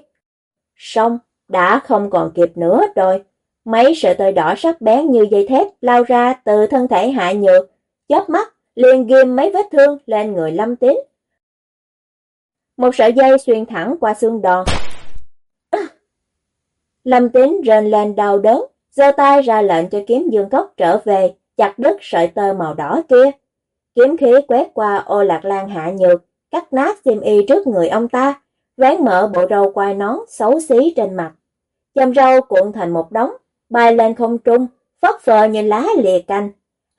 Xong, đã không còn kịp nữa rồi. Mấy sợi tơ đỏ sắc bén như dây thép lao ra từ thân thể hạ nhược, chớp mắt liền ghim mấy vết thương lên người Lâm Tín. Một sợi dây xuyên thẳng qua xương đòn. Lâm Tín rên lên đau đớn, giơ tay ra lệnh cho kiếm dương cốc trở về, chặt đứt sợi tơ màu đỏ kia. Kiếm khí quét qua ô lạc lan hạ nhược, cắt nát xiêm y trước người ông ta, vén mở bộ râu quai nón xấu xí trên mặt. Chầm râu cuộn thành một đống, bay lên không trung, phất phơ như lá lìa canh.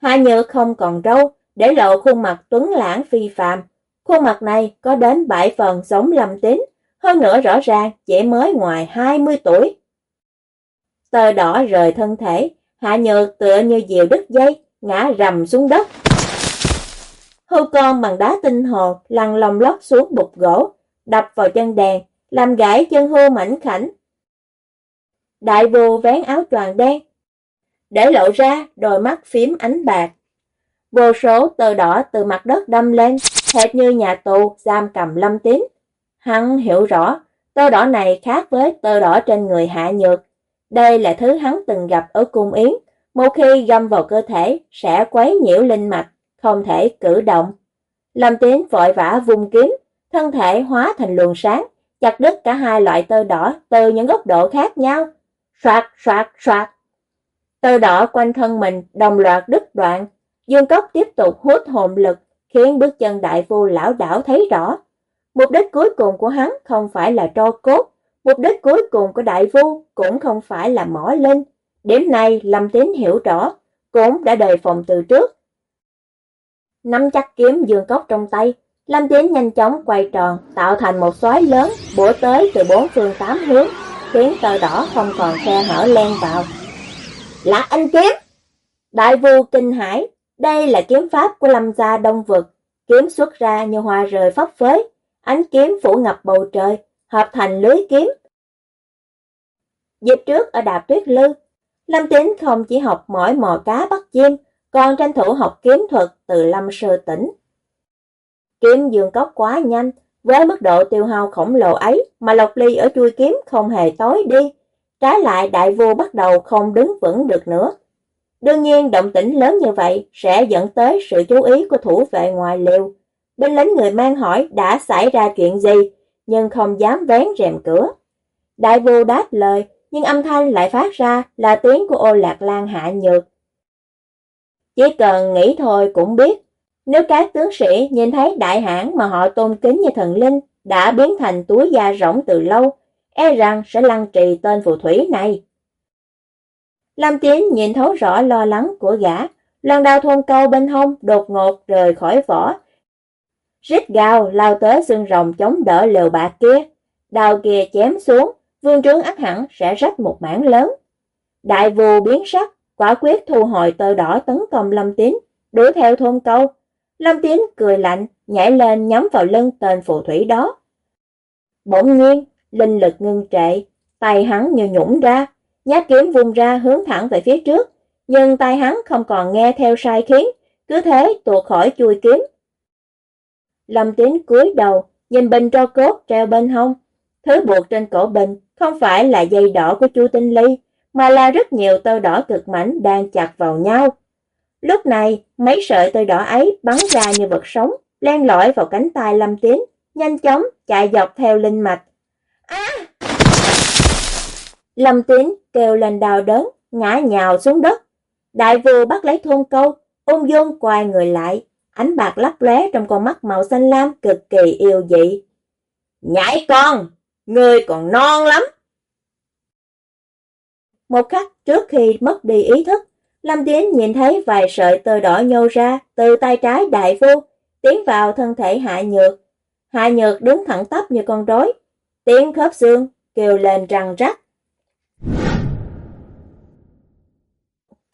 Hạ nhược không còn râu, để lộ khuôn mặt tuấn lãng phi phàm. Khuôn mặt này có đến bảy phần giống lâm tín, hơn nữa rõ ràng trẻ mới ngoài 20 tuổi. Tờ đỏ rời thân thể, hạ nhược tựa như diều đứt dây, ngã rầm xuống đất. Hưu con bằng đá tinh hồn lăn lòng lót xuống bục gỗ, đập vào chân đèn, làm gãy chân hưu mảnh khảnh. Đại vù vén áo choàng đen, để lộ ra đôi mắt phím ánh bạc. Vô số tơ đỏ từ mặt đất đâm lên, hệt như nhà tù giam cầm lâm tím. Hắn hiểu rõ, tơ đỏ này khác với tơ đỏ trên người hạ nhược. Đây là thứ hắn từng gặp ở cung yến, một khi găm vào cơ thể sẽ quấy nhiễu linh mạch, không thể cử động. Lâm tím vội vã vung kiếm, thân thể hóa thành luồng sáng, chặt đứt cả hai loại tơ đỏ từ những góc độ khác nhau. Soạt, soạt, soạt. Tơ đỏ quanh thân mình đồng loạt đứt đoạn, Dương Cốc tiếp tục hút hồn lực, khiến bước chân đại vô lão đảo thấy rõ. Mục đích cuối cùng của hắn không phải là tro cốt, mục đích cuối cùng của đại vu cũng không phải là mỏ linh. Điểm này Lâm Tín hiểu rõ, cũng đã đề phòng từ trước. Nắm chắc kiếm dương cốc trong tay, Lâm Tín nhanh chóng quay tròn, tạo thành một xoáy lớn, bổ tới từ bốn phương tám hướng, khiến tờ đỏ không còn khe hở len vào. Là anh kiếm! Đại vu kinh hải, đây là kiếm pháp của lâm gia đông vực, kiếm xuất ra như hoa rời phấp phới, ánh kiếm phủ ngập bầu trời, hợp thành lưới kiếm. Dịp trước ở đạp tuyết lư, Lâm Tín không chỉ học mỏi mò cá bắt chim, còn tranh thủ học kiếm thuật từ Lâm Sơ Tỉnh. Kiếm dương cốc quá nhanh, với mức độ tiêu hao khổng lồ ấy mà Lộc Ly ở chui kiếm không hề tối đi, trái lại đại vua bắt đầu không đứng vững được nữa. Đương nhiên động tĩnh lớn như vậy sẽ dẫn tới sự chú ý của thủ vệ ngoài liều. Bên lính người mang hỏi đã xảy ra chuyện gì, nhưng không dám vén rèm cửa. Đại vô đáp lời, nhưng âm thanh lại phát ra là tiếng của ô lạc lan hạ nhược. Chỉ cần nghĩ thôi cũng biết, nếu các tướng sĩ nhìn thấy đại hãn mà họ tôn kính như thần linh đã biến thành túi da rỗng từ lâu, e rằng sẽ lăng trì tên phù thủy này. Lâm Tiến nhìn thấu rõ lo lắng của gã, lần đào thôn câu bên hông đột ngột rời khỏi vỏ. rít gào lao tới xương rồng chống đỡ lều bạc kia. Đào kia chém xuống, vương trướng ác hẳn sẽ rách một mảng lớn. Đại vù biến sắc, quả quyết thu hồi tơ đỏ tấn công Lâm Tín, đuổi theo thôn câu. Lâm Tín cười lạnh, nhảy lên nhắm vào lưng tên phù thủy đó. Bỗng nhiên, linh lực ngưng trệ, tay hắn như nhũng ra, nhát kiếm vung ra hướng thẳng về phía trước, nhưng tay hắn không còn nghe theo sai khiến, cứ thế tuột khỏi chui kiếm. Lâm Tín cúi đầu, nhìn bình tro cốt treo bên hông. Thứ buộc trên cổ bình không phải là dây đỏ của Chu Tinh Ly, mà là rất nhiều tơ đỏ cực mảnh đang chặt vào nhau. Lúc này, mấy sợi tơ đỏ ấy bắn ra như vật sống, len lỏi vào cánh tay Lâm Tín, nhanh chóng chạy dọc theo linh mạch. Lâm Tín kêu lên đau đớn, ngã nhào xuống đất. Đại vua bắt lấy thôn câu, ung dung quay người lại, ánh bạc lấp lóe trong con mắt màu xanh lam cực kỳ yêu dị. Nhảy con, người còn non lắm. Một khắc trước khi mất đi ý thức, Lâm Tiến nhìn thấy vài sợi tơ đỏ nhô ra từ tay trái đại phu, tiến vào thân thể hạ nhược. Hạ nhược đứng thẳng tắp như con rối, tiếng khớp xương, kêu lên răng rắc.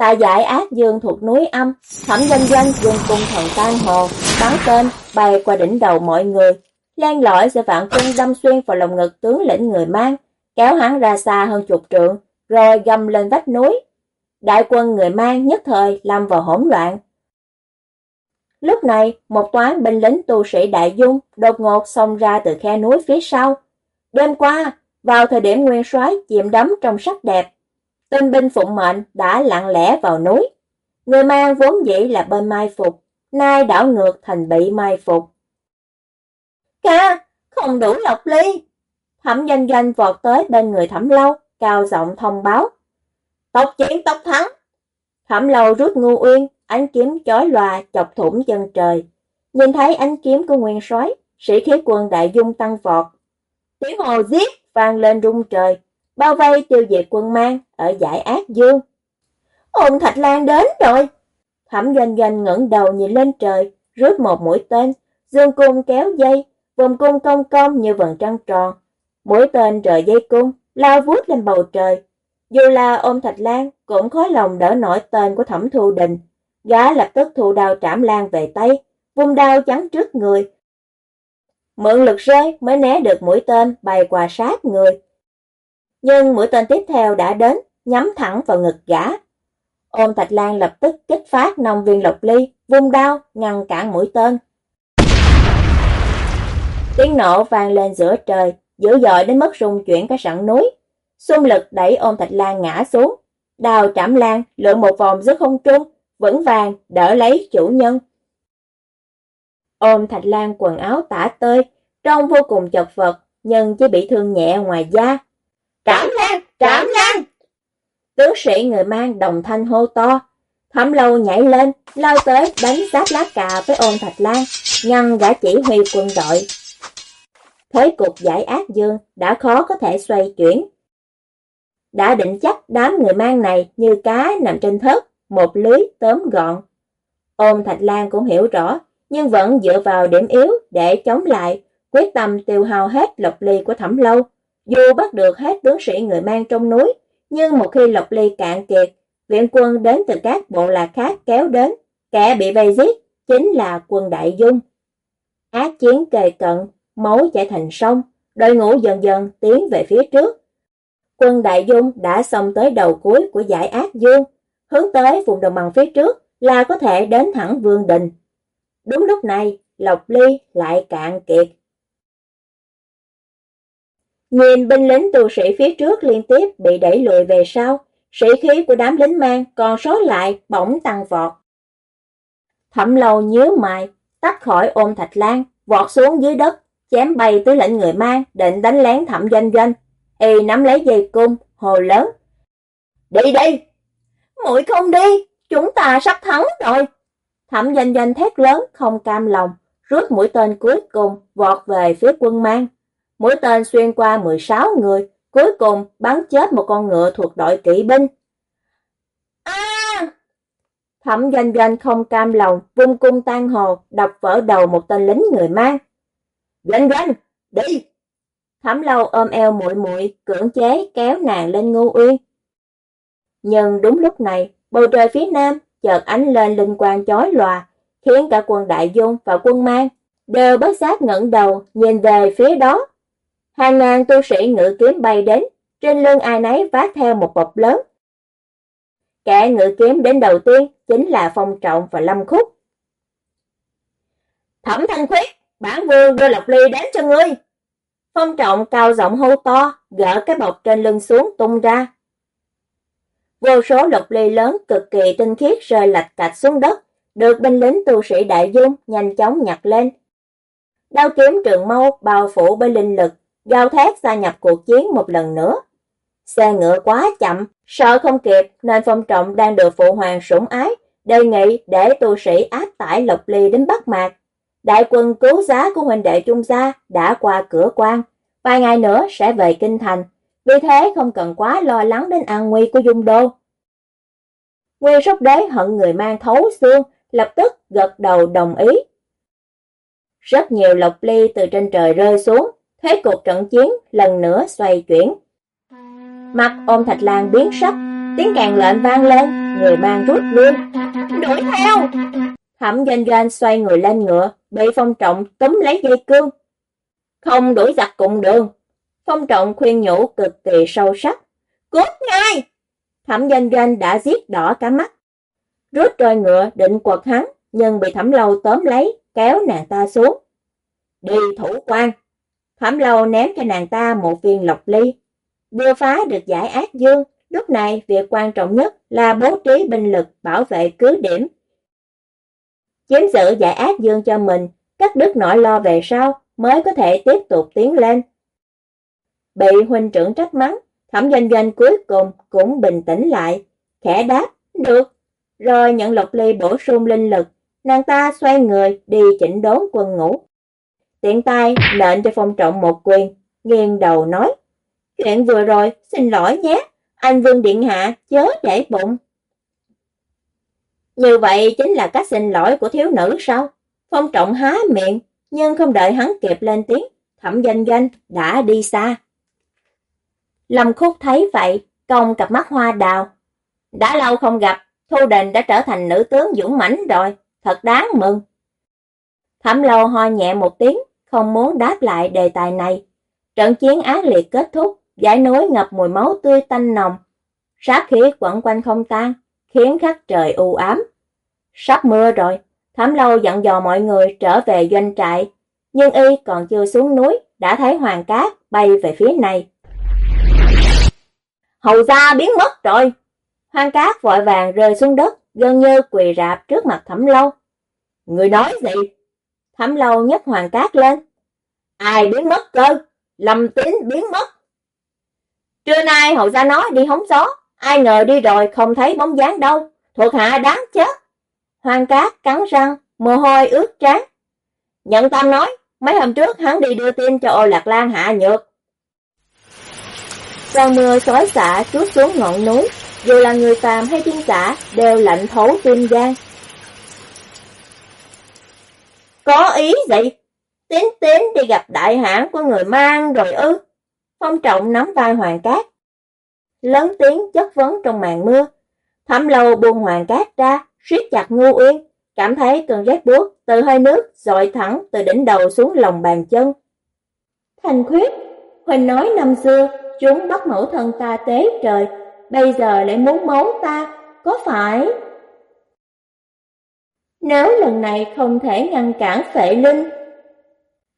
Tại giải ác dương thuộc núi âm, thẩm danh danh dùng cung thần tan hồ, bắn tên, bay qua đỉnh đầu mọi người. Lan lõi sẽ vạn quân đâm xuyên vào lồng ngực tướng lĩnh người mang, kéo hắn ra xa hơn chục trượng, rồi gầm lên vách núi. Đại quân người mang nhất thời lâm vào hỗn loạn. Lúc này, một toán binh lính tu sĩ đại dung đột ngột xông ra từ khe núi phía sau. Đêm qua, vào thời điểm nguyên soái chìm đắm trong sắc đẹp, Tên binh phụng mệnh đã lặng lẽ vào núi. Người mang vốn dĩ là bên mai phục, nay đảo ngược thành bị mai phục. Ca, không đủ lộc ly. Thẩm danh doanh vọt tới bên người thẩm lâu, cao giọng thông báo. Tộc chiến tộc thắng. Thẩm lâu rút ngu uyên, ánh kiếm chói lòa chọc thủng chân trời. Nhìn thấy ánh kiếm của nguyên soái sĩ khí quân đại dung tăng vọt. Tiếng hồ giết vang lên rung trời, bao vây tiêu diệt quân mang ở giải ác dương. Ôn Thạch Lan đến rồi. Thẩm doanh doanh ngẩng đầu nhìn lên trời, rước một mũi tên, dương cung kéo dây, vòng cung cong cong như vầng trăng tròn. Mũi tên rời dây cung, lao vuốt lên bầu trời. Dù là ôm Thạch Lan, cũng khó lòng đỡ nổi tên của Thẩm Thu Đình. Gã lập tức thu đao trảm lan về tay, vung đao chắn trước người. Mượn lực rơi mới né được mũi tên bay qua sát người, nhưng mũi tên tiếp theo đã đến, nhắm thẳng vào ngực gã. ôn Thạch Lan lập tức kích phát nông viên lộc ly, vung đao, ngăn cản mũi tên. Tiếng nổ vang lên giữa trời, dữ dội đến mức rung chuyển cả sẵn núi. Xung lực đẩy ôn Thạch Lan ngã xuống. Đào trảm lan lượn một vòng giữa không trung, vững vàng đỡ lấy chủ nhân. Ôm Thạch Lan quần áo tả tơi, trông vô cùng chật vật, nhưng chỉ bị thương nhẹ ngoài da, Trảm lan, trảm lan. Tướng sĩ người mang đồng thanh hô to. Thẩm lâu nhảy lên, lao tới đánh giáp lá cà với ôn thạch lan, ngăn gã chỉ huy quân đội. Thế cục giải ác dương đã khó có thể xoay chuyển. Đã định chắc đám người mang này như cá nằm trên thớt, một lưới tóm gọn. Ôn Thạch Lan cũng hiểu rõ, nhưng vẫn dựa vào điểm yếu để chống lại, quyết tâm tiêu hao hết lộc ly của thẩm lâu. Dù bắt được hết tướng sĩ người mang trong núi, nhưng một khi Lộc Ly cạn kiệt, viện quân đến từ các bộ lạc khác kéo đến, kẻ bị vây giết chính là quân Đại Dung. Ác chiến kề cận, máu chảy thành sông, đội ngũ dần dần tiến về phía trước. Quân Đại Dung đã xông tới đầu cuối của giải ác dương, hướng tới vùng đồng bằng phía trước là có thể đến thẳng Vương Đình. Đúng lúc này, Lộc Ly lại cạn kiệt. Nhìn binh lính tù sĩ phía trước liên tiếp bị đẩy lùi về sau, sĩ khí của đám lính mang còn sót lại bỗng tăng vọt. Thẩm lâu nhớ mày, tách khỏi ôm thạch lan, vọt xuống dưới đất, chém bay tới lệnh người mang, định đánh lén thẩm doanh doanh. Y nắm lấy dây cung, hồ lớn. Đi đi! Muội không đi, chúng ta sắp thắng rồi. Thẩm doanh doanh thét lớn, không cam lòng, rút mũi tên cuối cùng, vọt về phía quân mang. Mũi tên xuyên qua 16 người, cuối cùng bắn chết một con ngựa thuộc đội kỵ binh. À! Thẩm doanh doanh không cam lòng, vung cung tan hồ, đập vỡ đầu một tên lính người mang. Doanh doanh, đi! Thẩm lâu ôm eo muội muội cưỡng chế kéo nàng lên ngu uyên. Nhưng đúng lúc này, bầu trời phía nam chợt ánh lên linh quang chói lòa, khiến cả quân đại dung và quân mang đều bất giác ngẩng đầu nhìn về phía đó. Hàng ngàn tu sĩ ngự kiếm bay đến, trên lưng ai nấy vác theo một bọc lớn. Kẻ ngự kiếm đến đầu tiên chính là Phong Trọng và Lâm Khúc. Thẩm Thanh Khuyết, bản vương đưa Lộc Ly đến cho ngươi. Phong Trọng cao giọng hô to, gỡ cái bọc trên lưng xuống tung ra. Vô số lộc ly lớn cực kỳ tinh khiết rơi lạch cạch xuống đất, được binh lính tu sĩ đại dung nhanh chóng nhặt lên. Đao kiếm trường mâu bao phủ bởi linh lực, Giao thét gia nhập cuộc chiến một lần nữa. Xe ngựa quá chậm, sợ không kịp nên phong trọng đang được phụ hoàng sủng ái, đề nghị để tu sĩ áp tải lộc ly đến Bắc Mạc. Đại quân cứu giá của huynh đệ Trung Gia đã qua cửa quan, vài ngày nữa sẽ về Kinh Thành, vì thế không cần quá lo lắng đến an nguy của Dung Đô. Nguyên sốc đế hận người mang thấu xương, lập tức gật đầu đồng ý. Rất nhiều lộc ly từ trên trời rơi xuống, thế cuộc trận chiến lần nữa xoay chuyển. Mặt ôm thạch lan biến sắc, tiếng càng lệnh vang lên, người mang rút luôn. Đuổi theo! Thẩm doanh doanh xoay người lên ngựa, bị phong trọng túm lấy dây cương. Không đuổi giặc cùng đường. Phong trọng khuyên nhủ cực kỳ sâu sắc. Cút ngay! Thẩm doanh doanh đã giết đỏ cả mắt. Rút roi ngựa định quật hắn, nhưng bị thẩm lâu tóm lấy, kéo nàng ta xuống. Đi thủ quan. Thẩm lâu ném cho nàng ta một viên lọc ly. Vừa phá được giải ác dương, lúc này việc quan trọng nhất là bố trí binh lực bảo vệ cứ điểm. Chiếm giữ giải ác dương cho mình, Các đức nỗi lo về sau mới có thể tiếp tục tiến lên. Bị huynh trưởng trách mắng, Thẩm doanh doanh cuối cùng cũng bình tĩnh lại, khẽ đáp, được. Rồi nhận lộc ly bổ sung linh lực, nàng ta xoay người đi chỉnh đốn quân ngũ. Tiện tay lệnh cho phong trọng một quyền, nghiêng đầu nói, chuyện vừa rồi xin lỗi nhé, anh Vương Điện Hạ chớ để bụng. Như vậy chính là cách xin lỗi của thiếu nữ sao? Phong trọng há miệng, nhưng không đợi hắn kịp lên tiếng, thẩm doanh doanh đã đi xa. Lâm Khúc thấy vậy, cong cặp mắt hoa đào. Đã lâu không gặp, Thu Đình đã trở thành nữ tướng dũng mãnh rồi, thật đáng mừng. Thẩm lâu ho nhẹ một tiếng, không muốn đáp lại đề tài này. Trận chiến ác liệt kết thúc, giải núi ngập mùi máu tươi tanh nồng. Sát khí quẩn quanh không tan, khiến khắc trời u ám. Sắp mưa rồi, thẩm lâu dặn dò mọi người trở về doanh trại. Nhưng y còn chưa xuống núi, đã thấy hoàng cát bay về phía này hầu gia biến mất rồi. Hoàng cát vội vàng rơi xuống đất, gần như quỳ rạp trước mặt thẩm lâu. Người nói gì? Thẩm lâu nhấc hoàng cát lên. Ai biến mất cơ? Lâm tín biến mất. Trưa nay hậu gia nói đi hóng gió, ai ngờ đi rồi không thấy bóng dáng đâu, thuộc hạ đáng chết. Hoàng cát cắn răng, mồ hôi ướt trán. Nhận tâm nói, mấy hôm trước hắn đi đưa tin cho ô lạc lan hạ nhược, Cơn mưa xói xả trút xuống ngọn núi, dù là người phàm hay thiên giả đều lạnh thấu tim gan. Có ý gì? Tín tín đi gặp đại hãn của người mang rồi ư? Phong trọng nắm vai Hoàng Cát. Lớn tiếng chất vấn trong màn mưa. Thẩm lâu buông Hoàng Cát ra, siết chặt ngu Uyên, cảm thấy cơn rét buốt từ hơi nước dội thẳng từ đỉnh đầu xuống lòng bàn chân. Thành khuyết, Huỳnh nói năm xưa, Chúng bắt mẫu thân ta tế trời, bây giờ lại muốn máu ta, có phải? Nếu lần này không thể ngăn cản phệ linh,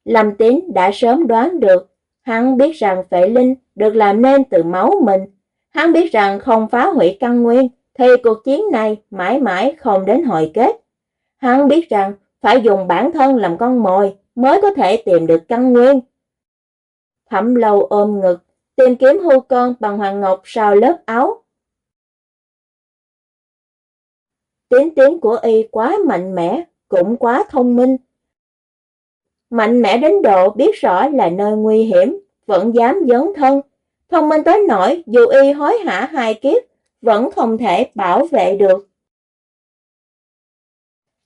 Lâm Tín đã sớm đoán được, hắn biết rằng phệ linh được làm nên từ máu mình. Hắn biết rằng không phá hủy căn nguyên, thì cuộc chiến này mãi mãi không đến hồi kết. Hắn biết rằng phải dùng bản thân làm con mồi mới có thể tìm được căn nguyên. Thẩm lâu ôm ngực, tìm kiếm hưu con bằng hoàng ngọc sau lớp áo. Tiến tiến của y quá mạnh mẽ, cũng quá thông minh. Mạnh mẽ đến độ biết rõ là nơi nguy hiểm, vẫn dám dấn thân. Thông minh tới nỗi dù y hối hả hai kiếp, vẫn không thể bảo vệ được.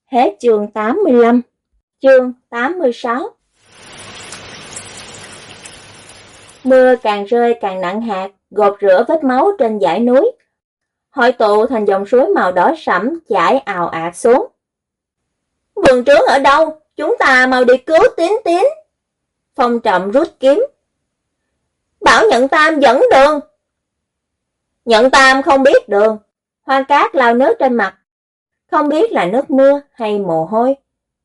Hết chương 85 Chương 86 Mưa càng rơi càng nặng hạt, gột rửa vết máu trên dải núi. Hội tụ thành dòng suối màu đỏ sẫm chảy ào ạt xuống. Vườn trướng ở đâu? Chúng ta mau đi cứu tiến tiến. Phong trọng rút kiếm. Bảo nhận tam dẫn đường. Nhận tam không biết đường. Hoa cát lao nước trên mặt. Không biết là nước mưa hay mồ hôi.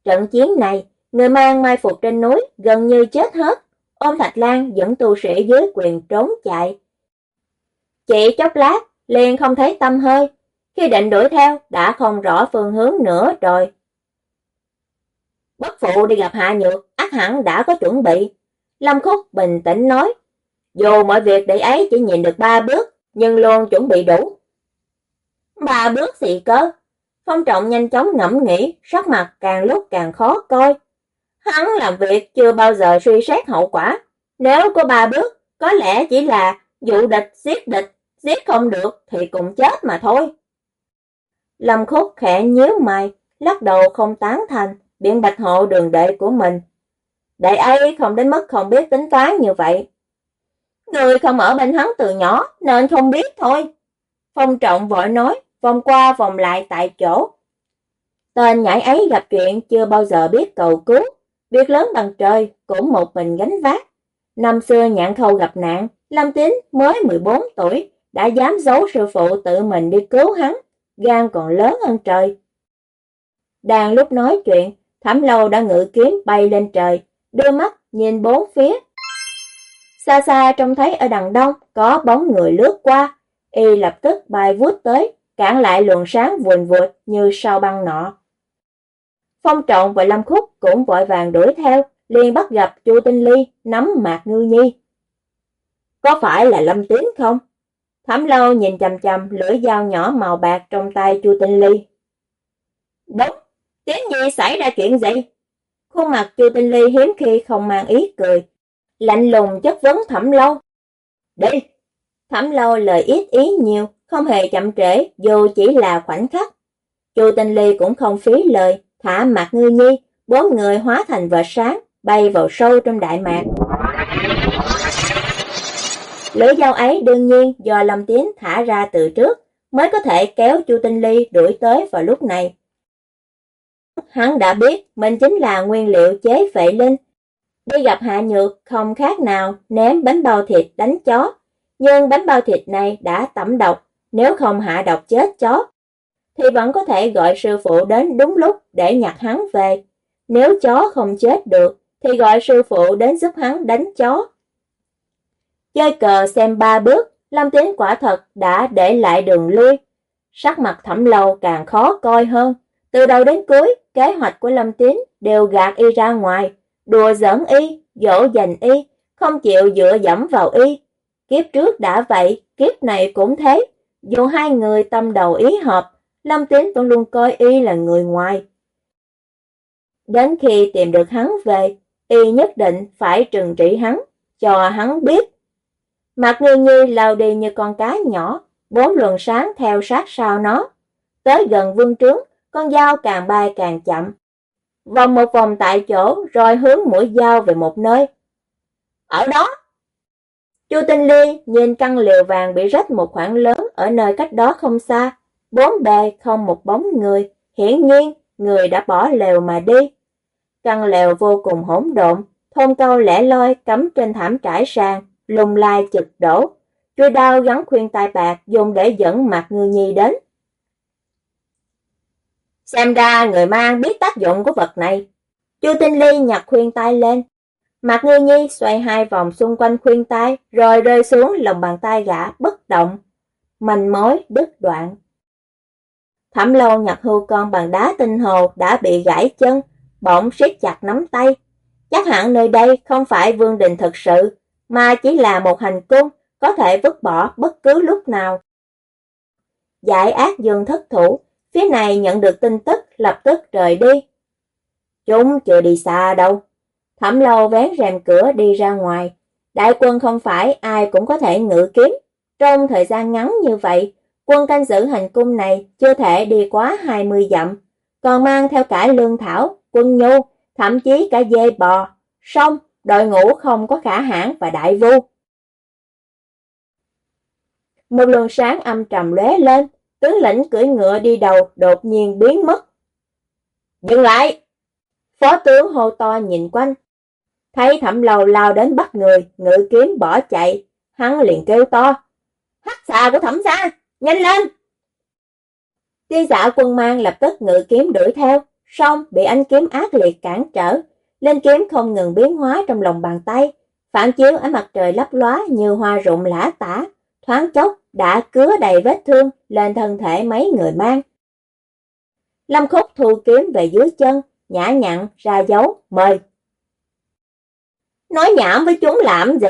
Trận chiến này, người mang mai phục trên núi gần như chết hết. Ôm Thạch Lan dẫn tu sĩ dưới quyền trốn chạy. Chỉ chốc lát, liền không thấy tâm hơi. Khi định đuổi theo, đã không rõ phương hướng nữa rồi. Bất phụ đi gặp Hạ Nhược, ác hẳn đã có chuẩn bị. Lâm Khúc bình tĩnh nói, dù mọi việc để ấy chỉ nhìn được ba bước, nhưng luôn chuẩn bị đủ. Ba bước gì cơ? Phong trọng nhanh chóng ngẫm nghĩ, sắc mặt càng lúc càng khó coi. Hắn làm việc chưa bao giờ suy xét hậu quả. Nếu có ba bước, có lẽ chỉ là dụ địch, giết địch, giết không được thì cũng chết mà thôi. Lâm Khúc khẽ nhíu mày, lắc đầu không tán thành, biện bạch hộ đường đệ của mình. Đệ ấy không đến mức không biết tính toán như vậy. Người không ở bên hắn từ nhỏ nên không biết thôi. Phong trọng vội nói, vòng qua vòng lại tại chỗ. Tên nhảy ấy gặp chuyện chưa bao giờ biết cầu cứu, việc lớn bằng trời cũng một mình gánh vác. Năm xưa nhạn khâu gặp nạn, Lâm Tín mới 14 tuổi, đã dám giấu sư phụ tự mình đi cứu hắn, gan còn lớn hơn trời. Đang lúc nói chuyện, Thẩm Lâu đã ngự kiếm bay lên trời, đưa mắt nhìn bốn phía. Xa xa trông thấy ở đằng đông có bóng người lướt qua, y lập tức bay vút tới, cản lại luồng sáng vùn vụt như sao băng nọ. Phong Trọng và Lâm Khúc cũng vội vàng đuổi theo, liền bắt gặp Chu Tinh Ly nắm Mạc Ngư Nhi. Có phải là Lâm Tín không? Thẩm lâu nhìn chầm chầm lưỡi dao nhỏ màu bạc trong tay Chu Tinh Ly. Đúng, tiếng Nhi xảy ra chuyện gì? Khuôn mặt Chu Tinh Ly hiếm khi không mang ý cười, lạnh lùng chất vấn Thẩm lâu. Đi! Thẩm lâu lời ít ý nhiều, không hề chậm trễ dù chỉ là khoảnh khắc. Chu Tinh Ly cũng không phí lời, thả mặt ngư nhi, bốn người hóa thành vệt sáng, bay vào sâu trong đại mạc. Lưỡi dao ấy đương nhiên do Lâm Tiến thả ra từ trước, mới có thể kéo Chu Tinh Ly đuổi tới vào lúc này. Hắn đã biết mình chính là nguyên liệu chế phệ linh. Đi gặp Hạ Nhược không khác nào ném bánh bao thịt đánh chó, nhưng bánh bao thịt này đã tẩm độc, nếu không hạ độc chết chó, thì vẫn có thể gọi sư phụ đến đúng lúc để nhặt hắn về. Nếu chó không chết được, thì gọi sư phụ đến giúp hắn đánh chó. Chơi cờ xem ba bước, Lâm Tiến quả thật đã để lại đường lui. Sắc mặt thẩm lâu càng khó coi hơn. Từ đầu đến cuối, kế hoạch của Lâm Tiến đều gạt y ra ngoài, đùa giỡn y, dỗ dành y, không chịu dựa dẫm vào y. Kiếp trước đã vậy, kiếp này cũng thế. Dù hai người tâm đầu ý hợp, Lâm Tiến vẫn luôn coi y là người ngoài. Đến khi tìm được hắn về, y nhất định phải trừng trị hắn, cho hắn biết. Mặt Như Nhi lao đi như con cá nhỏ, bốn luồng sáng theo sát sau nó. Tới gần vương trướng, con dao càng bay càng chậm. Vòng một vòng tại chỗ rồi hướng mũi dao về một nơi. Ở đó! Chu Tinh Ly nhìn căn liều vàng bị rách một khoảng lớn ở nơi cách đó không xa. Bốn bề không một bóng người, hiển nhiên người đã bỏ lều mà đi. Căn lều vô cùng hỗn độn, thôn câu lẻ loi cắm trên thảm trải sàn, lùng lai chực đổ. Chui đao gắn khuyên tai bạc dùng để dẫn mặt ngư nhi đến. Xem ra người mang biết tác dụng của vật này. Chu Tinh Ly nhặt khuyên tai lên. Mặt ngư nhi xoay hai vòng xung quanh khuyên tai rồi rơi xuống lòng bàn tay gã bất động. Mành mối đứt đoạn. Thẩm lâu nhặt hưu con bằng đá tinh hồ đã bị gãy chân, bỗng siết chặt nắm tay. Chắc hẳn nơi đây không phải vương đình thực sự, mà chỉ là một hành cung có thể vứt bỏ bất cứ lúc nào. Giải ác dương thất thủ, phía này nhận được tin tức lập tức rời đi. Chúng chưa đi xa đâu. Thẩm lâu vén rèm cửa đi ra ngoài. Đại quân không phải ai cũng có thể ngự kiếm. Trong thời gian ngắn như vậy, quân canh giữ hành cung này chưa thể đi quá 20 dặm. còn mang theo cả lương thảo, quân nhu, thậm chí cả dê bò, sông, đội ngũ không có khả hãn và đại vu. Một luồng sáng âm trầm lóe lên, tướng lĩnh cưỡi ngựa đi đầu đột nhiên biến mất. Dừng lại! Phó tướng hô to nhìn quanh. Thấy thẩm lầu lao đến bắt người, ngự kiếm bỏ chạy, hắn liền kêu to. Hắc xà của thẩm xa nhanh lên! Tiên giả dạ quân mang lập tức ngự kiếm đuổi theo, xong bị anh kiếm ác liệt cản trở. Lên kiếm không ngừng biến hóa trong lòng bàn tay, phản chiếu ánh mặt trời lấp lóa như hoa rụng lã tả, thoáng chốc đã cứa đầy vết thương lên thân thể mấy người mang. Lâm Khúc thu kiếm về dưới chân, nhã nhặn ra dấu, mời. Nói nhảm với chúng làm gì?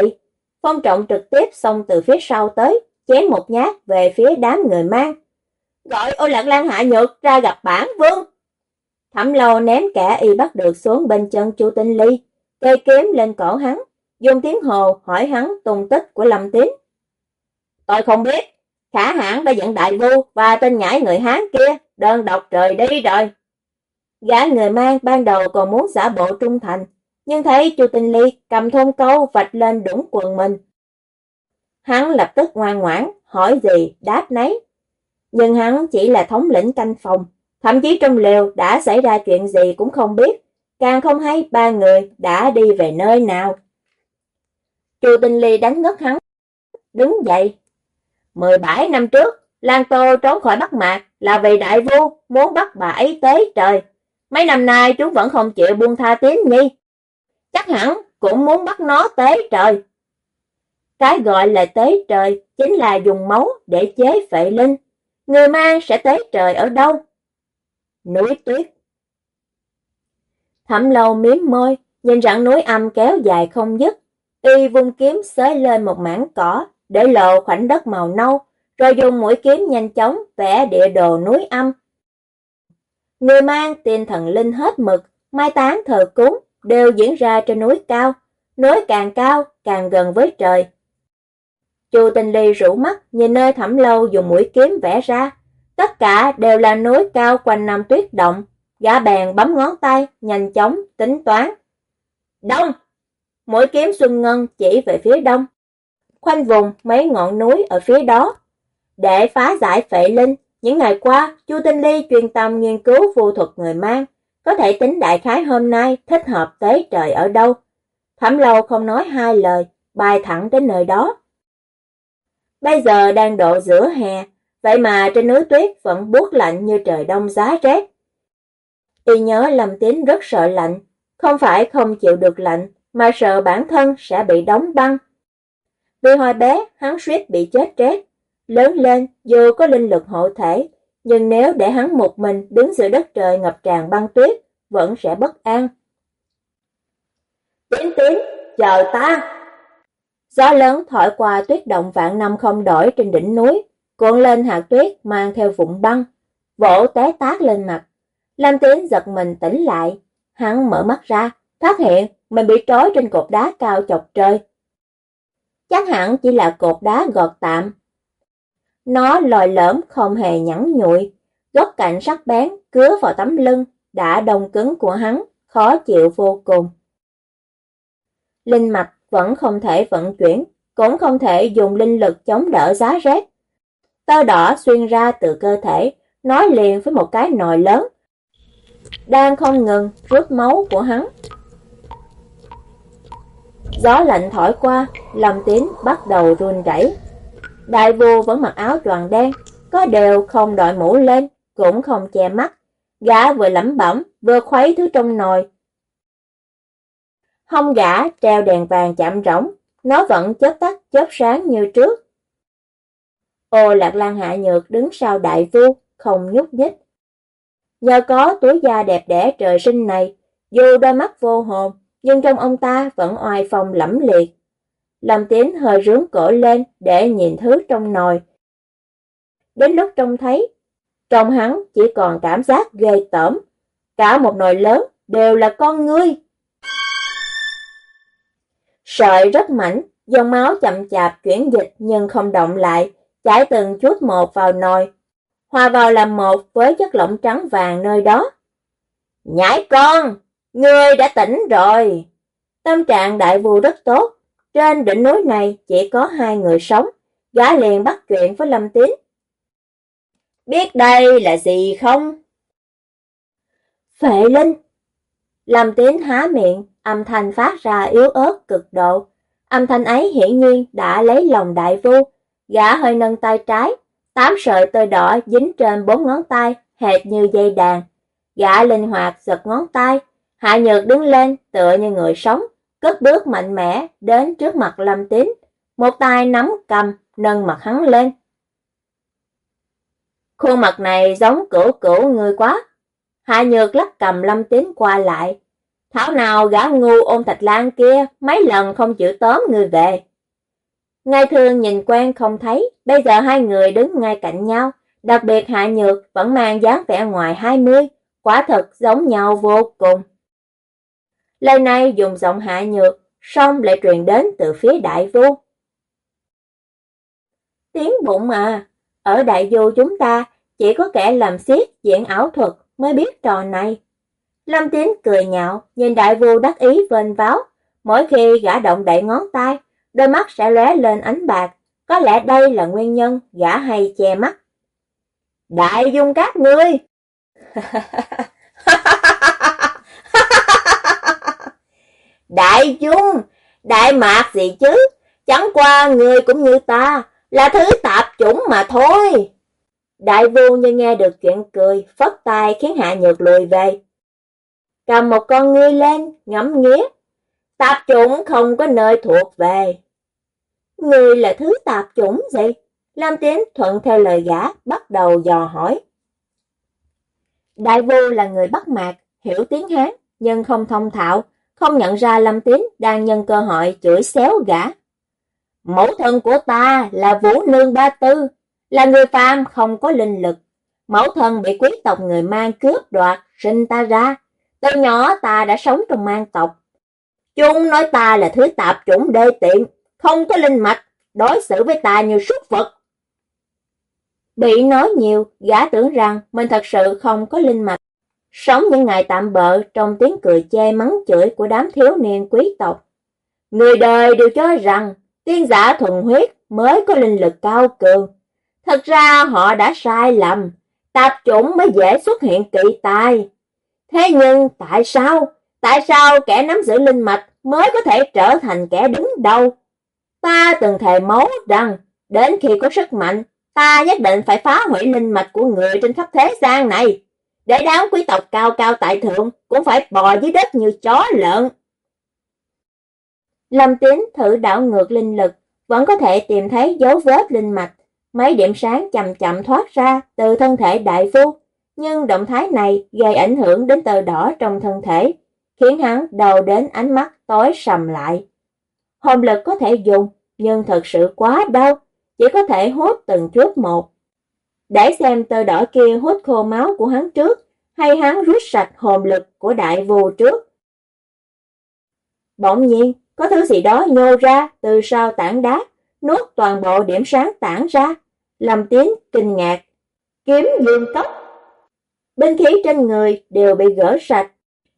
Phong trọng trực tiếp xông từ phía sau tới, chém một nhát về phía đám người mang. Gọi ô lạc lan hạ nhược ra gặp bản vương. Thẩm lâu ném kẻ y bắt được xuống bên chân chu tinh ly, cây kiếm lên cổ hắn, dùng tiếng hồ hỏi hắn tung tích của Lâm Tín. Tôi không biết, khả hãn đã dẫn đại vu và tên nhãi người Hán kia đơn độc trời đi rồi. Gã người mang ban đầu còn muốn giả bộ trung thành, nhưng thấy chu Tinh Ly cầm thôn câu vạch lên đũng quần mình. Hắn lập tức ngoan ngoãn, hỏi gì, đáp nấy. Nhưng hắn chỉ là thống lĩnh canh phòng, thậm chí trong lều đã xảy ra chuyện gì cũng không biết, càng không hay ba người đã đi về nơi nào. Chu Tinh Ly đánh ngất hắn, đứng dậy. 17 năm trước, Lan Tô trốn khỏi Bắc Mạc là vì đại vua muốn bắt bà ấy tế trời. Mấy năm nay chú vẫn không chịu buông tha tiến nhi. Chắc hẳn cũng muốn bắt nó tế trời. Cái gọi là tế trời chính là dùng máu để chế phệ linh. Người mang sẽ tế trời ở đâu? Núi tuyết. Thẩm lâu miếm môi, nhìn rặng núi âm kéo dài không dứt. Y vung kiếm xới lên một mảng cỏ, để lộ khoảnh đất màu nâu, rồi dùng mũi kiếm nhanh chóng vẽ địa đồ núi âm. Người mang tiền thần linh hết mực, mai táng thờ cúng đều diễn ra trên núi cao, núi càng cao càng gần với trời. Chu Tinh Ly rủ mắt nhìn nơi thẩm lâu dùng mũi kiếm vẽ ra, tất cả đều là núi cao quanh năm tuyết động, gã bèn bấm ngón tay, nhanh chóng tính toán. Đông! Mũi kiếm Xuân Ngân chỉ về phía đông. Khoanh vùng mấy ngọn núi ở phía đó. Để phá giải phệ linh, những ngày qua, Chu Tinh Ly chuyên tâm nghiên cứu phù thuật người mang, có thể tính đại khái hôm nay thích hợp tế trời ở đâu. Thẩm lâu không nói hai lời, bay thẳng đến nơi đó. Bây giờ đang độ giữa hè, vậy mà trên núi tuyết vẫn buốt lạnh như trời đông giá rét. Y nhớ Lâm Tín rất sợ lạnh, không phải không chịu được lạnh, mà sợ bản thân sẽ bị đóng băng. Vì hồi bé, hắn suýt bị chết rét. Lớn lên, dù có linh lực hộ thể, nhưng nếu để hắn một mình đứng giữa đất trời ngập tràn băng tuyết, vẫn sẽ bất an. Tiến tiến, chờ ta! Gió lớn thổi qua tuyết động vạn năm không đổi trên đỉnh núi, cuộn lên hạt tuyết mang theo vụn băng, vỗ té tát lên mặt. Lam Tiến giật mình tỉnh lại, hắn mở mắt ra, phát hiện mình bị trói trên cột đá cao chọc trời. Chắc hẳn chỉ là cột đá gọt tạm. Nó lòi lõm không hề nhẵn nhụi, góc cạnh sắc bén cứa vào tấm lưng đã đông cứng của hắn, khó chịu vô cùng. Linh mạch vẫn không thể vận chuyển, cũng không thể dùng linh lực chống đỡ giá rét. Tơ đỏ xuyên ra từ cơ thể, nói liền với một cái nồi lớn, đang không ngừng rút máu của hắn. Gió lạnh thổi qua, lòng Tín bắt đầu run rẩy. Đại vua vẫn mặc áo choàng đen, có đều không đội mũ lên, cũng không che mắt. Gã vừa lẩm bẩm, vừa khuấy thứ trong nồi. Hông gã treo đèn vàng chạm rỗng, nó vẫn chớp tắt chớp sáng như trước. Ô Lạc Lan Hạ Nhược đứng sau đại vua, không nhúc nhích. Nhờ có túi da đẹp đẽ trời sinh này, dù đôi mắt vô hồn, nhưng trong ông ta vẫn oai phong lẫm liệt. Lâm Tiến hơi rướng cổ lên để nhìn thứ trong nồi. Đến lúc trông thấy, trong hắn chỉ còn cảm giác ghê tởm. Cả một nồi lớn đều là con ngươi. Sợi rất mảnh, dòng máu chậm chạp chuyển dịch nhưng không động lại, chảy từng chút một vào nồi, hòa vào làm một với chất lỏng trắng vàng nơi đó, Nhãi con, ngươi đã tỉnh rồi. Tâm trạng đại vua rất tốt. Trên đỉnh núi này chỉ có hai người sống. Gã liền bắt chuyện với Lâm Tín. Biết đây là gì không? Phệ Linh. Lâm Tín há miệng, âm thanh phát ra yếu ớt cực độ. Âm thanh ấy hiển nhiên đã lấy lòng đại vua. Gã hơi nâng tay trái, tám sợi tơ đỏ dính trên bốn ngón tay, hệt như dây đàn. Gã linh hoạt giật ngón tay, Hạ Nhược đứng lên tựa như người sống, cất bước mạnh mẽ đến trước mặt Lâm Tín, một tay nắm cầm, nâng mặt hắn lên. Khuôn mặt này giống cửu cửu người quá. Hạ Nhược lắc cầm Lâm Tín qua lại. Thảo nào gã ngu ôm thạch lan kia mấy lần không chịu tóm người về. Ngài thường nhìn quen không thấy, bây giờ hai người đứng ngay cạnh nhau, đặc biệt Hạ Nhược vẫn mang dáng vẻ ngoài 20, quả thật giống nhau vô cùng. Lời này dùng giọng Hạ Nhược, song lại truyền đến từ phía đại Vu. Tiếng bụng à, ở đại Vu chúng ta chỉ có kẻ làm xiết diễn ảo thuật mới biết trò này. Lâm Tín cười nhạo, nhìn đại Vu đắc ý vênh váo, mỗi khi gã động đậy ngón tay, đôi mắt sẽ lóe lên ánh bạc, có lẽ đây là nguyên nhân gã hay che mắt. Đại dung các ngươi! đại dung! Đại mạc gì chứ? Chẳng qua người cũng như ta, là thứ tạp chủng mà thôi. Đại vua như nghe được chuyện cười, phất tay khiến hạ nhược lùi về. Cầm một con ngươi lên, ngắm nghía. Tạp chủng không có nơi thuộc về người là thứ tạp chủng gì? Lam Tiến thuận theo lời gã, bắt đầu dò hỏi. Đại vô là người Bắc Mạc, hiểu tiếng Hán, nhưng không thông thạo, không nhận ra Lâm Tiến đang nhân cơ hội chửi xéo gã. Mẫu thân của ta là Vũ Nương Ba Tư, là người phàm không có linh lực. Mẫu thân bị quý tộc người mang cướp đoạt, sinh ta ra. Từ nhỏ ta đã sống trong mang tộc. Chúng nói ta là thứ tạp chủng đê tiện, không có linh mạch, đối xử với ta như súc vật. Bị nói nhiều, gã tưởng rằng mình thật sự không có linh mạch. Sống những ngày tạm bợ trong tiếng cười chê mắng chửi của đám thiếu niên quý tộc. Người đời đều cho rằng tiên giả thuần huyết mới có linh lực cao cường. Thật ra họ đã sai lầm, tạp chủng mới dễ xuất hiện kỵ tài. Thế nhưng tại sao? Tại sao kẻ nắm giữ linh mạch mới có thể trở thành kẻ đứng đầu? Ta từng thề máu rằng, đến khi có sức mạnh, ta nhất định phải phá hủy linh mạch của người trên khắp thế gian này. Để đám quý tộc cao cao tại thượng cũng phải bò dưới đất như chó lợn. Lâm Tín thử đảo ngược linh lực, vẫn có thể tìm thấy dấu vết linh mạch. Mấy điểm sáng chậm chậm thoát ra từ thân thể đại phu, nhưng động thái này gây ảnh hưởng đến tờ đỏ trong thân thể, khiến hắn đầu đến ánh mắt tối sầm lại. Hồn lực có thể dùng, nhưng thật sự quá đau, chỉ có thể hút từng chút một. Để xem tơ đỏ kia hút khô máu của hắn trước, hay hắn rút sạch hồn lực của đại vù trước. Bỗng nhiên, có thứ gì đó nhô ra từ sau tảng đá, nuốt toàn bộ điểm sáng tản ra. Lâm Tiến kinh ngạc. Kiếm dương cốc. Binh khí trên người đều bị gỡ sạch.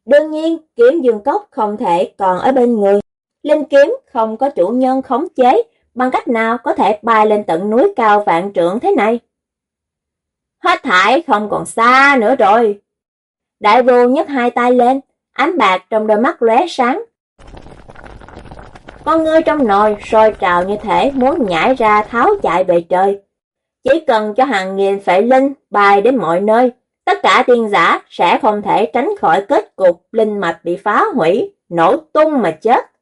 Đương nhiên, kiếm dương cốc không thể còn ở bên người. Linh kiếm không có chủ nhân khống chế, bằng cách nào có thể bay lên tận núi cao vạn trượng thế này? Hết thải không còn xa nữa rồi. Đại vô nhấc hai tay lên, ánh bạc trong đôi mắt lóe sáng, con ngươi trong nồi sôi trào như thể muốn nhảy ra tháo chạy bề trời. Chỉ cần cho hàng nghìn phệ linh bay đến mọi nơi, tất cả tiên giả sẽ không thể tránh khỏi kết cục linh mạch bị phá hủy, nổ tung mà chết.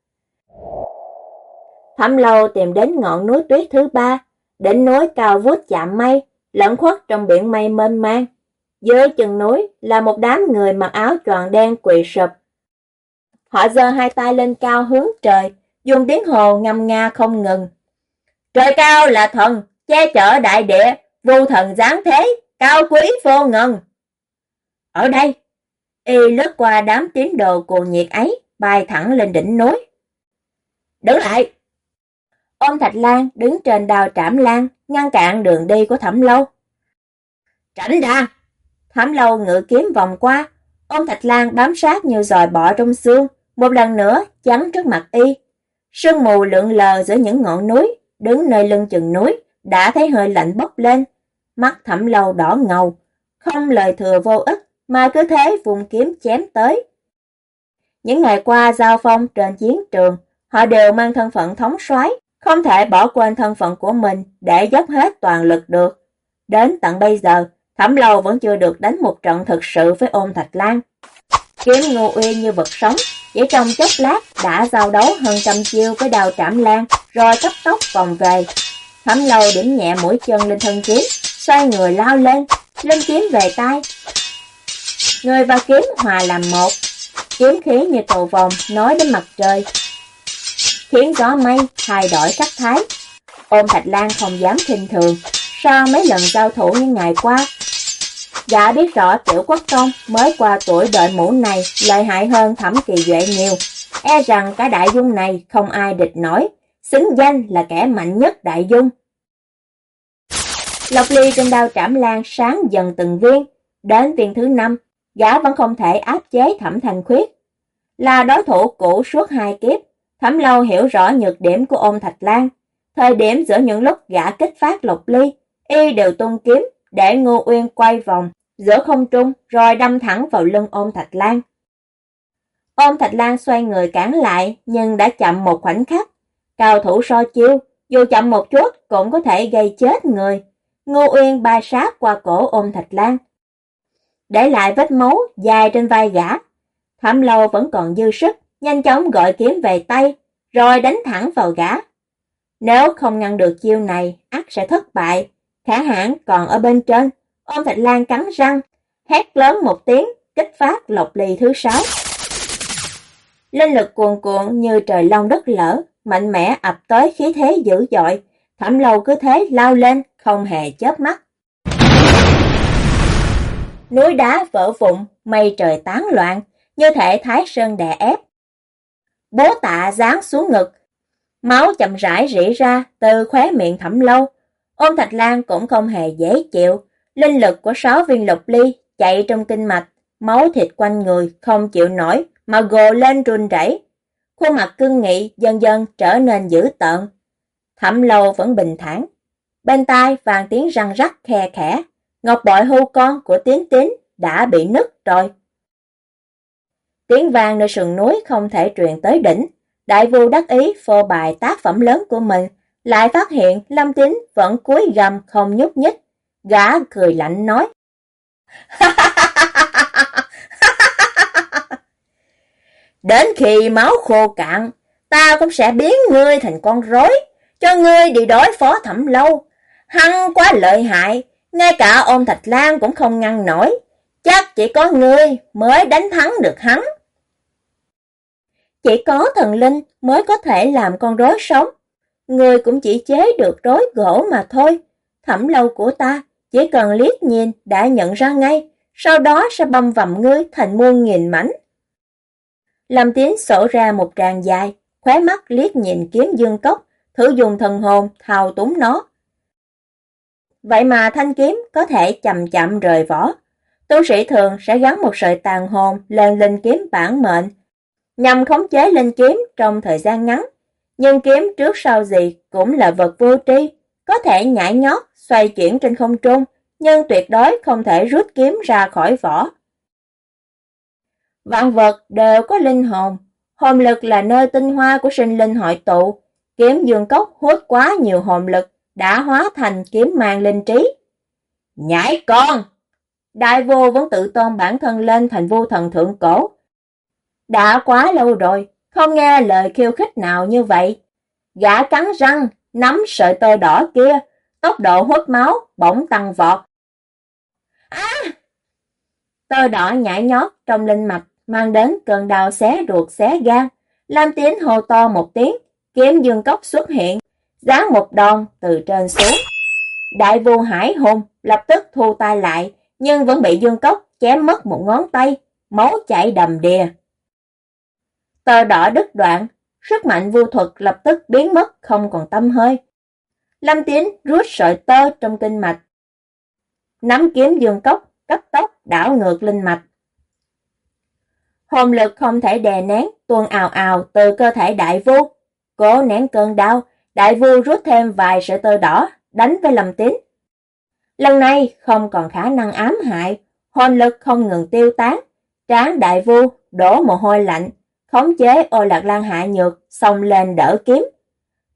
Thẩm lâu tìm đến ngọn núi tuyết thứ ba, đỉnh núi cao vút chạm mây, lẫn khuất trong biển mây mênh mang. Dưới chân núi là một đám người mặc áo tròn đen quỳ sụp. Họ giơ hai tay lên cao hướng trời, dùng tiếng hồ ngâm nga không ngừng. Trời cao là thần, che chở đại địa, vô thần giáng thế, cao quý vô ngần. Ở đây, y lướt qua đám tín đồ cuồng nhiệt ấy, bay thẳng lên đỉnh núi. Đứng lại! Ôm Thạch Lan đứng trên đào trảm lan, ngăn cản đường đi của Thẩm Lâu. Tránh ra! Thẩm Lâu ngự kiếm vòng qua, Ôm Thạch Lan bám sát như dòi bọ trong xương, một lần nữa chắn trước mặt y. Sương mù lượn lờ giữa những ngọn núi, đứng nơi lưng chừng núi, đã thấy hơi lạnh bốc lên. Mắt thẩm lâu đỏ ngầu, không lời thừa vô ích, mà cứ thế vùng kiếm chém tới. Những ngày qua giao phong trên chiến trường, họ đều mang thân phận thống soái, không thể bỏ quên thân phận của mình để dốc hết toàn lực được. Đến tận bây giờ, Thẩm Lâu vẫn chưa được đánh một trận thực sự với ôn Thạch Lan. Kiếm Ngô Uyên như vật sống, chỉ trong chốc lát đã giao đấu hơn trăm chiêu với đào trảm lan, rồi cấp tốc vòng về. Thẩm Lâu điểm nhẹ mũi chân lên thân kiếm, xoay người lao lên, lên kiếm về tay. Người và kiếm hòa làm một, kiếm khí như cầu vòng nói đến mặt trời, khiến gió mây thay đổi sắc thái. Ôn Thạch Lan không dám khinh thường, sau mấy lần giao thủ những ngày qua. Gã biết rõ tiểu quốc công mới qua tuổi đợi mũ này lợi hại hơn thẩm kỳ duệ nhiều, e rằng cái đại dung này không ai địch nổi, xứng danh là kẻ mạnh nhất đại dung. Lộc ly trên đao trảm lan sáng dần từng viên, đến viên thứ năm, gã vẫn không thể áp chế thẩm thành khuyết. Là đối thủ cũ suốt hai kiếp, thẩm lâu hiểu rõ nhược điểm của ôn thạch lan. Thời điểm giữa những lúc gã kích phát lục ly, y đều tung kiếm để Ngô Uyên quay vòng giữa không trung rồi đâm thẳng vào lưng Ôn Thạch Lan. Ôn Thạch Lan xoay người cản lại nhưng đã chậm một khoảnh khắc. Cao thủ so chiêu, dù chậm một chút cũng có thể gây chết người. Ngô Uyên ba sát qua cổ Ôn Thạch Lan. Để lại vết máu dài trên vai gã. Thẩm lâu vẫn còn dư sức, nhanh chóng gọi kiếm về tay, rồi đánh thẳng vào gã. Nếu không ngăn được chiêu này, ắt sẽ thất bại, Khả hãn còn ở bên trên, ôm Thạch Lan cắn răng, hét lớn một tiếng, kích phát lộc ly thứ sáu. Linh lực cuồn cuộn như trời long đất lở, mạnh mẽ ập tới khí thế dữ dội, thẩm lâu cứ thế lao lên, không hề chớp mắt. Núi đá vỡ vụn, mây trời tán loạn, như thể thái sơn đè ép. Bố tạ giáng xuống ngực, máu chậm rãi rỉ ra từ khóe miệng thẩm lâu, Ôn Thạch Lan cũng không hề dễ chịu, linh lực của sáu viên lục ly chạy trong kinh mạch, máu thịt quanh người không chịu nổi mà gồ lên run rẩy. Khuôn mặt cương nghị dần dần trở nên dữ tợn. Thẩm lâu vẫn bình thản. Bên tai vàng tiếng răng rắc khe khẽ, ngọc bội hưu con của tiến tiến đã bị nứt rồi. Tiếng vàng nơi sườn núi không thể truyền tới đỉnh. Đại vua đắc ý phô bài tác phẩm lớn của mình lại phát hiện Lâm Tín vẫn cúi gầm không nhúc nhích. Gã cười lạnh nói. Đến khi máu khô cạn, ta cũng sẽ biến ngươi thành con rối, cho ngươi đi đối phó thẩm lâu. hăng quá lợi hại, ngay cả ôm thạch lan cũng không ngăn nổi. Chắc chỉ có ngươi mới đánh thắng được hắn. Chỉ có thần linh mới có thể làm con rối sống, Người cũng chỉ chế được rối gỗ mà thôi. Thẩm lâu của ta chỉ cần liếc nhìn đã nhận ra ngay, sau đó sẽ băm vằm ngươi thành muôn nghìn mảnh. Lâm Tiến sổ ra một tràng dài, khóe mắt liếc nhìn kiếm dương cốc, thử dùng thần hồn thao túng nó. Vậy mà thanh kiếm có thể chậm chậm rời vỏ. Tu sĩ thường sẽ gắn một sợi tàn hồn lên linh kiếm bản mệnh, nhằm khống chế linh kiếm trong thời gian ngắn nhưng kiếm trước sau gì cũng là vật vô tri, có thể nhảy nhót, xoay chuyển trên không trung, nhưng tuyệt đối không thể rút kiếm ra khỏi vỏ. Vạn vật đều có linh hồn, hồn lực là nơi tinh hoa của sinh linh hội tụ, kiếm dương cốc hút quá nhiều hồn lực, đã hóa thành kiếm mang linh trí. Nhảy con! Đại vô vẫn tự tôn bản thân lên thành vô thần thượng cổ. Đã quá lâu rồi, không nghe lời khiêu khích nào như vậy. Gã cắn răng, nắm sợi tơ đỏ kia, tốc độ hút máu bỗng tăng vọt. À! Tơ đỏ nhảy nhót trong linh mạch, mang đến cơn đau xé ruột xé gan. Lam Tiến hô to một tiếng, kiếm dương cốc xuất hiện, giáng một đòn từ trên xuống. Đại vua hải hùng lập tức thu tay lại, nhưng vẫn bị dương cốc chém mất một ngón tay, máu chảy đầm đìa. Tờ đỏ đứt đoạn, sức mạnh vô thuật lập tức biến mất không còn tâm hơi. Lâm Tiến rút sợi tơ trong kinh mạch. Nắm kiếm dương cốc, cấp tốc đảo ngược linh mạch. Hồn lực không thể đè nén, tuôn ào ào từ cơ thể đại vu. Cố nén cơn đau, đại vu rút thêm vài sợi tơ đỏ, đánh với Lâm Tiến. Lần này không còn khả năng ám hại, hồn lực không ngừng tiêu tán. trán đại vu đổ mồ hôi lạnh, khống chế ô lạc lan hạ nhược, xông lên đỡ kiếm.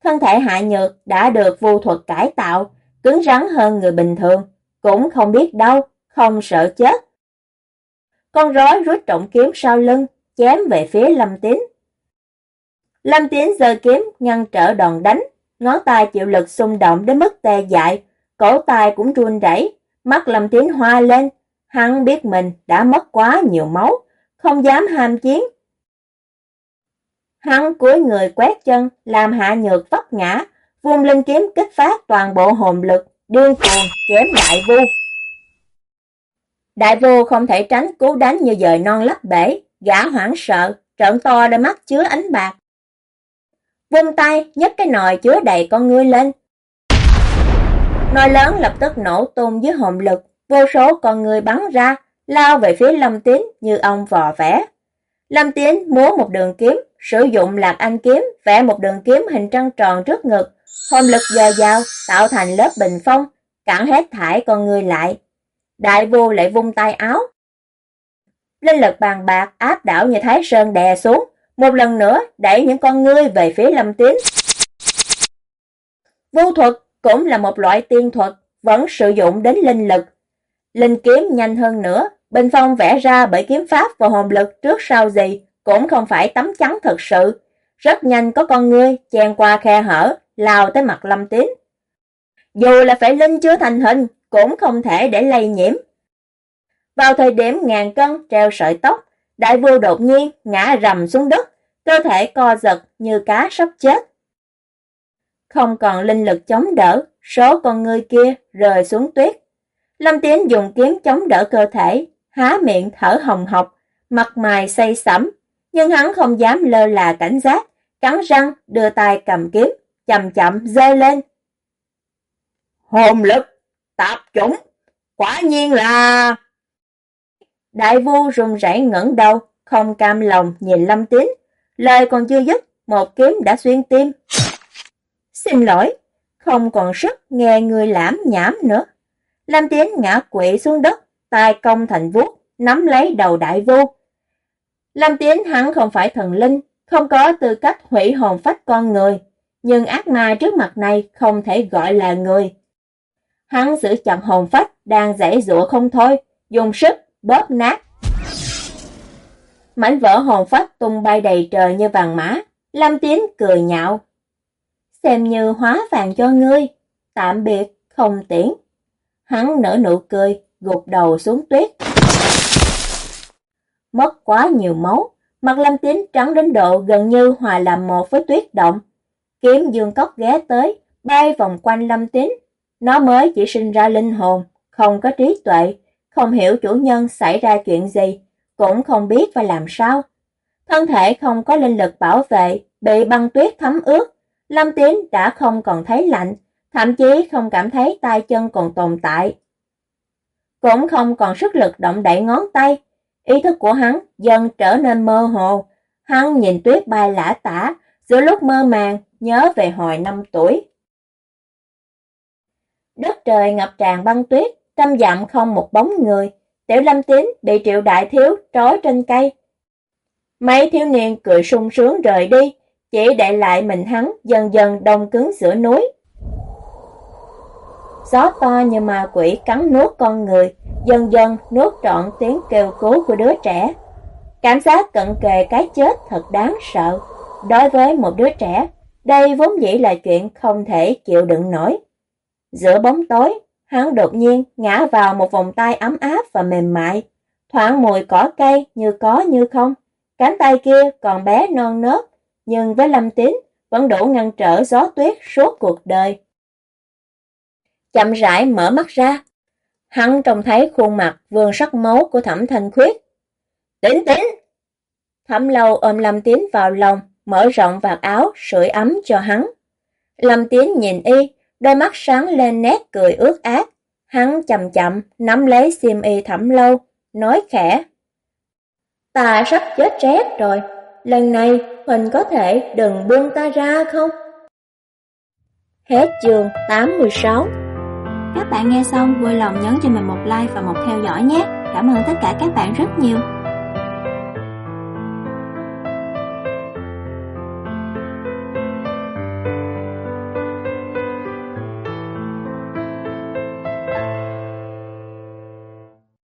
Thân thể hạ nhược đã được vu thuật cải tạo, cứng rắn hơn người bình thường, cũng không biết đâu, không sợ chết. Con rối rút trọng kiếm sau lưng, chém về phía Lâm Tín. Lâm Tín giơ kiếm ngăn trở đòn đánh, ngón tay chịu lực xung động đến mức tê dại, cổ tay cũng run rẩy, mắt Lâm Tín hoa lên, hắn biết mình đã mất quá nhiều máu, không dám ham chiến. Hắn cúi người quét chân, làm hạ nhược vấp ngã, vung linh kiếm kích phát toàn bộ hồn lực, điên cuồng chém đại vu. Đại vô không thể tránh cú đánh như dời non lấp bể, gã hoảng sợ, trợn to đôi mắt chứa ánh bạc. Vung tay, nhấc cái nồi chứa đầy con ngươi lên. Nồi lớn lập tức nổ tung dưới hồn lực, vô số con người bắn ra, lao về phía Lâm Tín như ông vò vẽ. Lâm Tín múa một đường kiếm, sử dụng lạc anh kiếm, vẽ một đường kiếm hình trăng tròn trước ngực, hồn lực dồi dào tạo thành lớp bình phong, cản hết thải con người lại. Đại vô lại vung tay áo. Linh lực bàn bạc áp đảo như Thái Sơn đè xuống, một lần nữa đẩy những con ngươi về phía Lâm Tín. Vô thuật cũng là một loại tiên thuật, vẫn sử dụng đến linh lực. Linh kiếm nhanh hơn nữa, bình phong vẽ ra bởi kiếm pháp và hồn lực trước sau gì cũng không phải tấm chắn thật sự. Rất nhanh có con ngươi chen qua khe hở, lao tới mặt Lâm Tín. Dù là phải linh chưa thành hình, cũng không thể để lây nhiễm. Vào thời điểm ngàn cân treo sợi tóc, đại vua đột nhiên ngã rầm xuống đất, cơ thể co giật như cá sắp chết. Không còn linh lực chống đỡ, số con người kia rơi xuống tuyết. Lâm Tiến dùng kiếm chống đỡ cơ thể, há miệng thở hồng hộc, mặt mày say sẩm, nhưng hắn không dám lơ là cảnh giác, cắn răng đưa tay cầm kiếm, chậm chậm giơ lên. Hồn lực! Tạp chủng, quả nhiên là... Đại vu run rẩy ngẩng đầu, không cam lòng nhìn Lâm Tín, lời còn chưa dứt, một kiếm đã xuyên tim. Xin lỗi, không còn sức nghe người lãm nhảm nữa. Lâm Tín ngã quỵ xuống đất, tay công thành vuốt, nắm lấy đầu đại vu. Lâm tiến hắn không phải thần linh, không có tư cách hủy hồn phách con người, nhưng ác ma trước mặt này không thể gọi là người, Hắn giữ chặt hồn phách đang rẽ rụa không thôi, dùng sức bóp nát. Mảnh vỡ hồn phách tung bay đầy trời như vàng mã, Lâm Tiến cười nhạo. Xem như hóa vàng cho ngươi, tạm biệt, không tiễn. Hắn nở nụ cười, gục đầu xuống tuyết. Mất quá nhiều máu, mặt Lâm Tín trắng đến độ gần như hòa làm một với tuyết động. Kiếm dương cốc ghé tới, bay vòng quanh Lâm Tín, nó mới chỉ sinh ra linh hồn, không có trí tuệ, không hiểu chủ nhân xảy ra chuyện gì, cũng không biết phải làm sao. Thân thể không có linh lực bảo vệ, bị băng tuyết thấm ướt, Lâm Tín đã không còn thấy lạnh, thậm chí không cảm thấy tay chân còn tồn tại. Cũng không còn sức lực động đậy ngón tay, ý thức của hắn dần trở nên mơ hồ. Hắn nhìn tuyết bay lã tả, giữa lúc mơ màng nhớ về hồi năm tuổi. Đất trời ngập tràn băng tuyết, trăm dặm không một bóng người. Tiểu Lâm Tín bị Triệu Đại Thiếu trói trên cây. Mấy thiếu niên cười sung sướng rời đi, chỉ để lại mình hắn dần dần đông cứng giữa núi. Gió to như ma quỷ cắn nuốt con người, dần dần nuốt trọn tiếng kêu cứu của đứa trẻ. Cảm giác cận kề cái chết thật đáng sợ. Đối với một đứa trẻ, đây vốn dĩ là chuyện không thể chịu đựng nổi. Giữa bóng tối, hắn đột nhiên ngã vào một vòng tay ấm áp và mềm mại, thoảng mùi cỏ cây như có như không. Cánh tay kia còn bé non nớt, nhưng với Lâm Tín vẫn đủ ngăn trở gió tuyết suốt cuộc đời. Chậm rãi mở mắt ra, hắn trông thấy khuôn mặt vương sắc máu của thẩm thanh khuyết. Tín tín! Thẩm lâu ôm Lâm tiến vào lòng, mở rộng vạt áo, sưởi ấm cho hắn. Lâm tiến nhìn y, đôi mắt sáng lên nét cười ướt át. Hắn chậm chậm nắm lấy xiêm y thẩm lâu, nói khẽ. ta sắp chết rét rồi, lần này Huỳnh có thể đừng buông ta ra không? Hết chương 86 các bạn nghe xong, vui lòng nhấn cho mình một like và một theo dõi nhé. Cảm ơn tất cả các bạn rất nhiều.